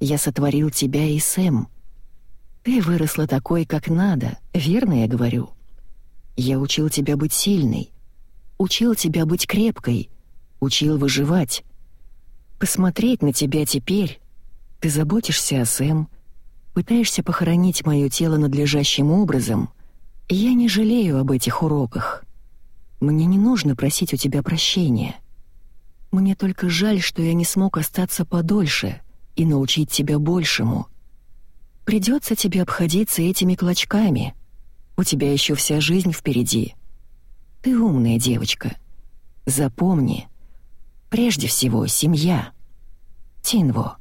Я сотворил тебя и Сэм. Ты выросла такой, как надо, верно я говорю? Я учил тебя быть сильной, учил тебя быть крепкой, учил выживать. Посмотреть на тебя теперь. Ты заботишься о Сэм, пытаешься похоронить мое тело надлежащим образом, я не жалею об этих уроках. Мне не нужно просить у тебя прощения. Мне только жаль, что я не смог остаться подольше и научить тебя большему. Придется тебе обходиться этими клочками. У тебя еще вся жизнь впереди. Ты умная девочка. Запомни, прежде всего семья. Тинво.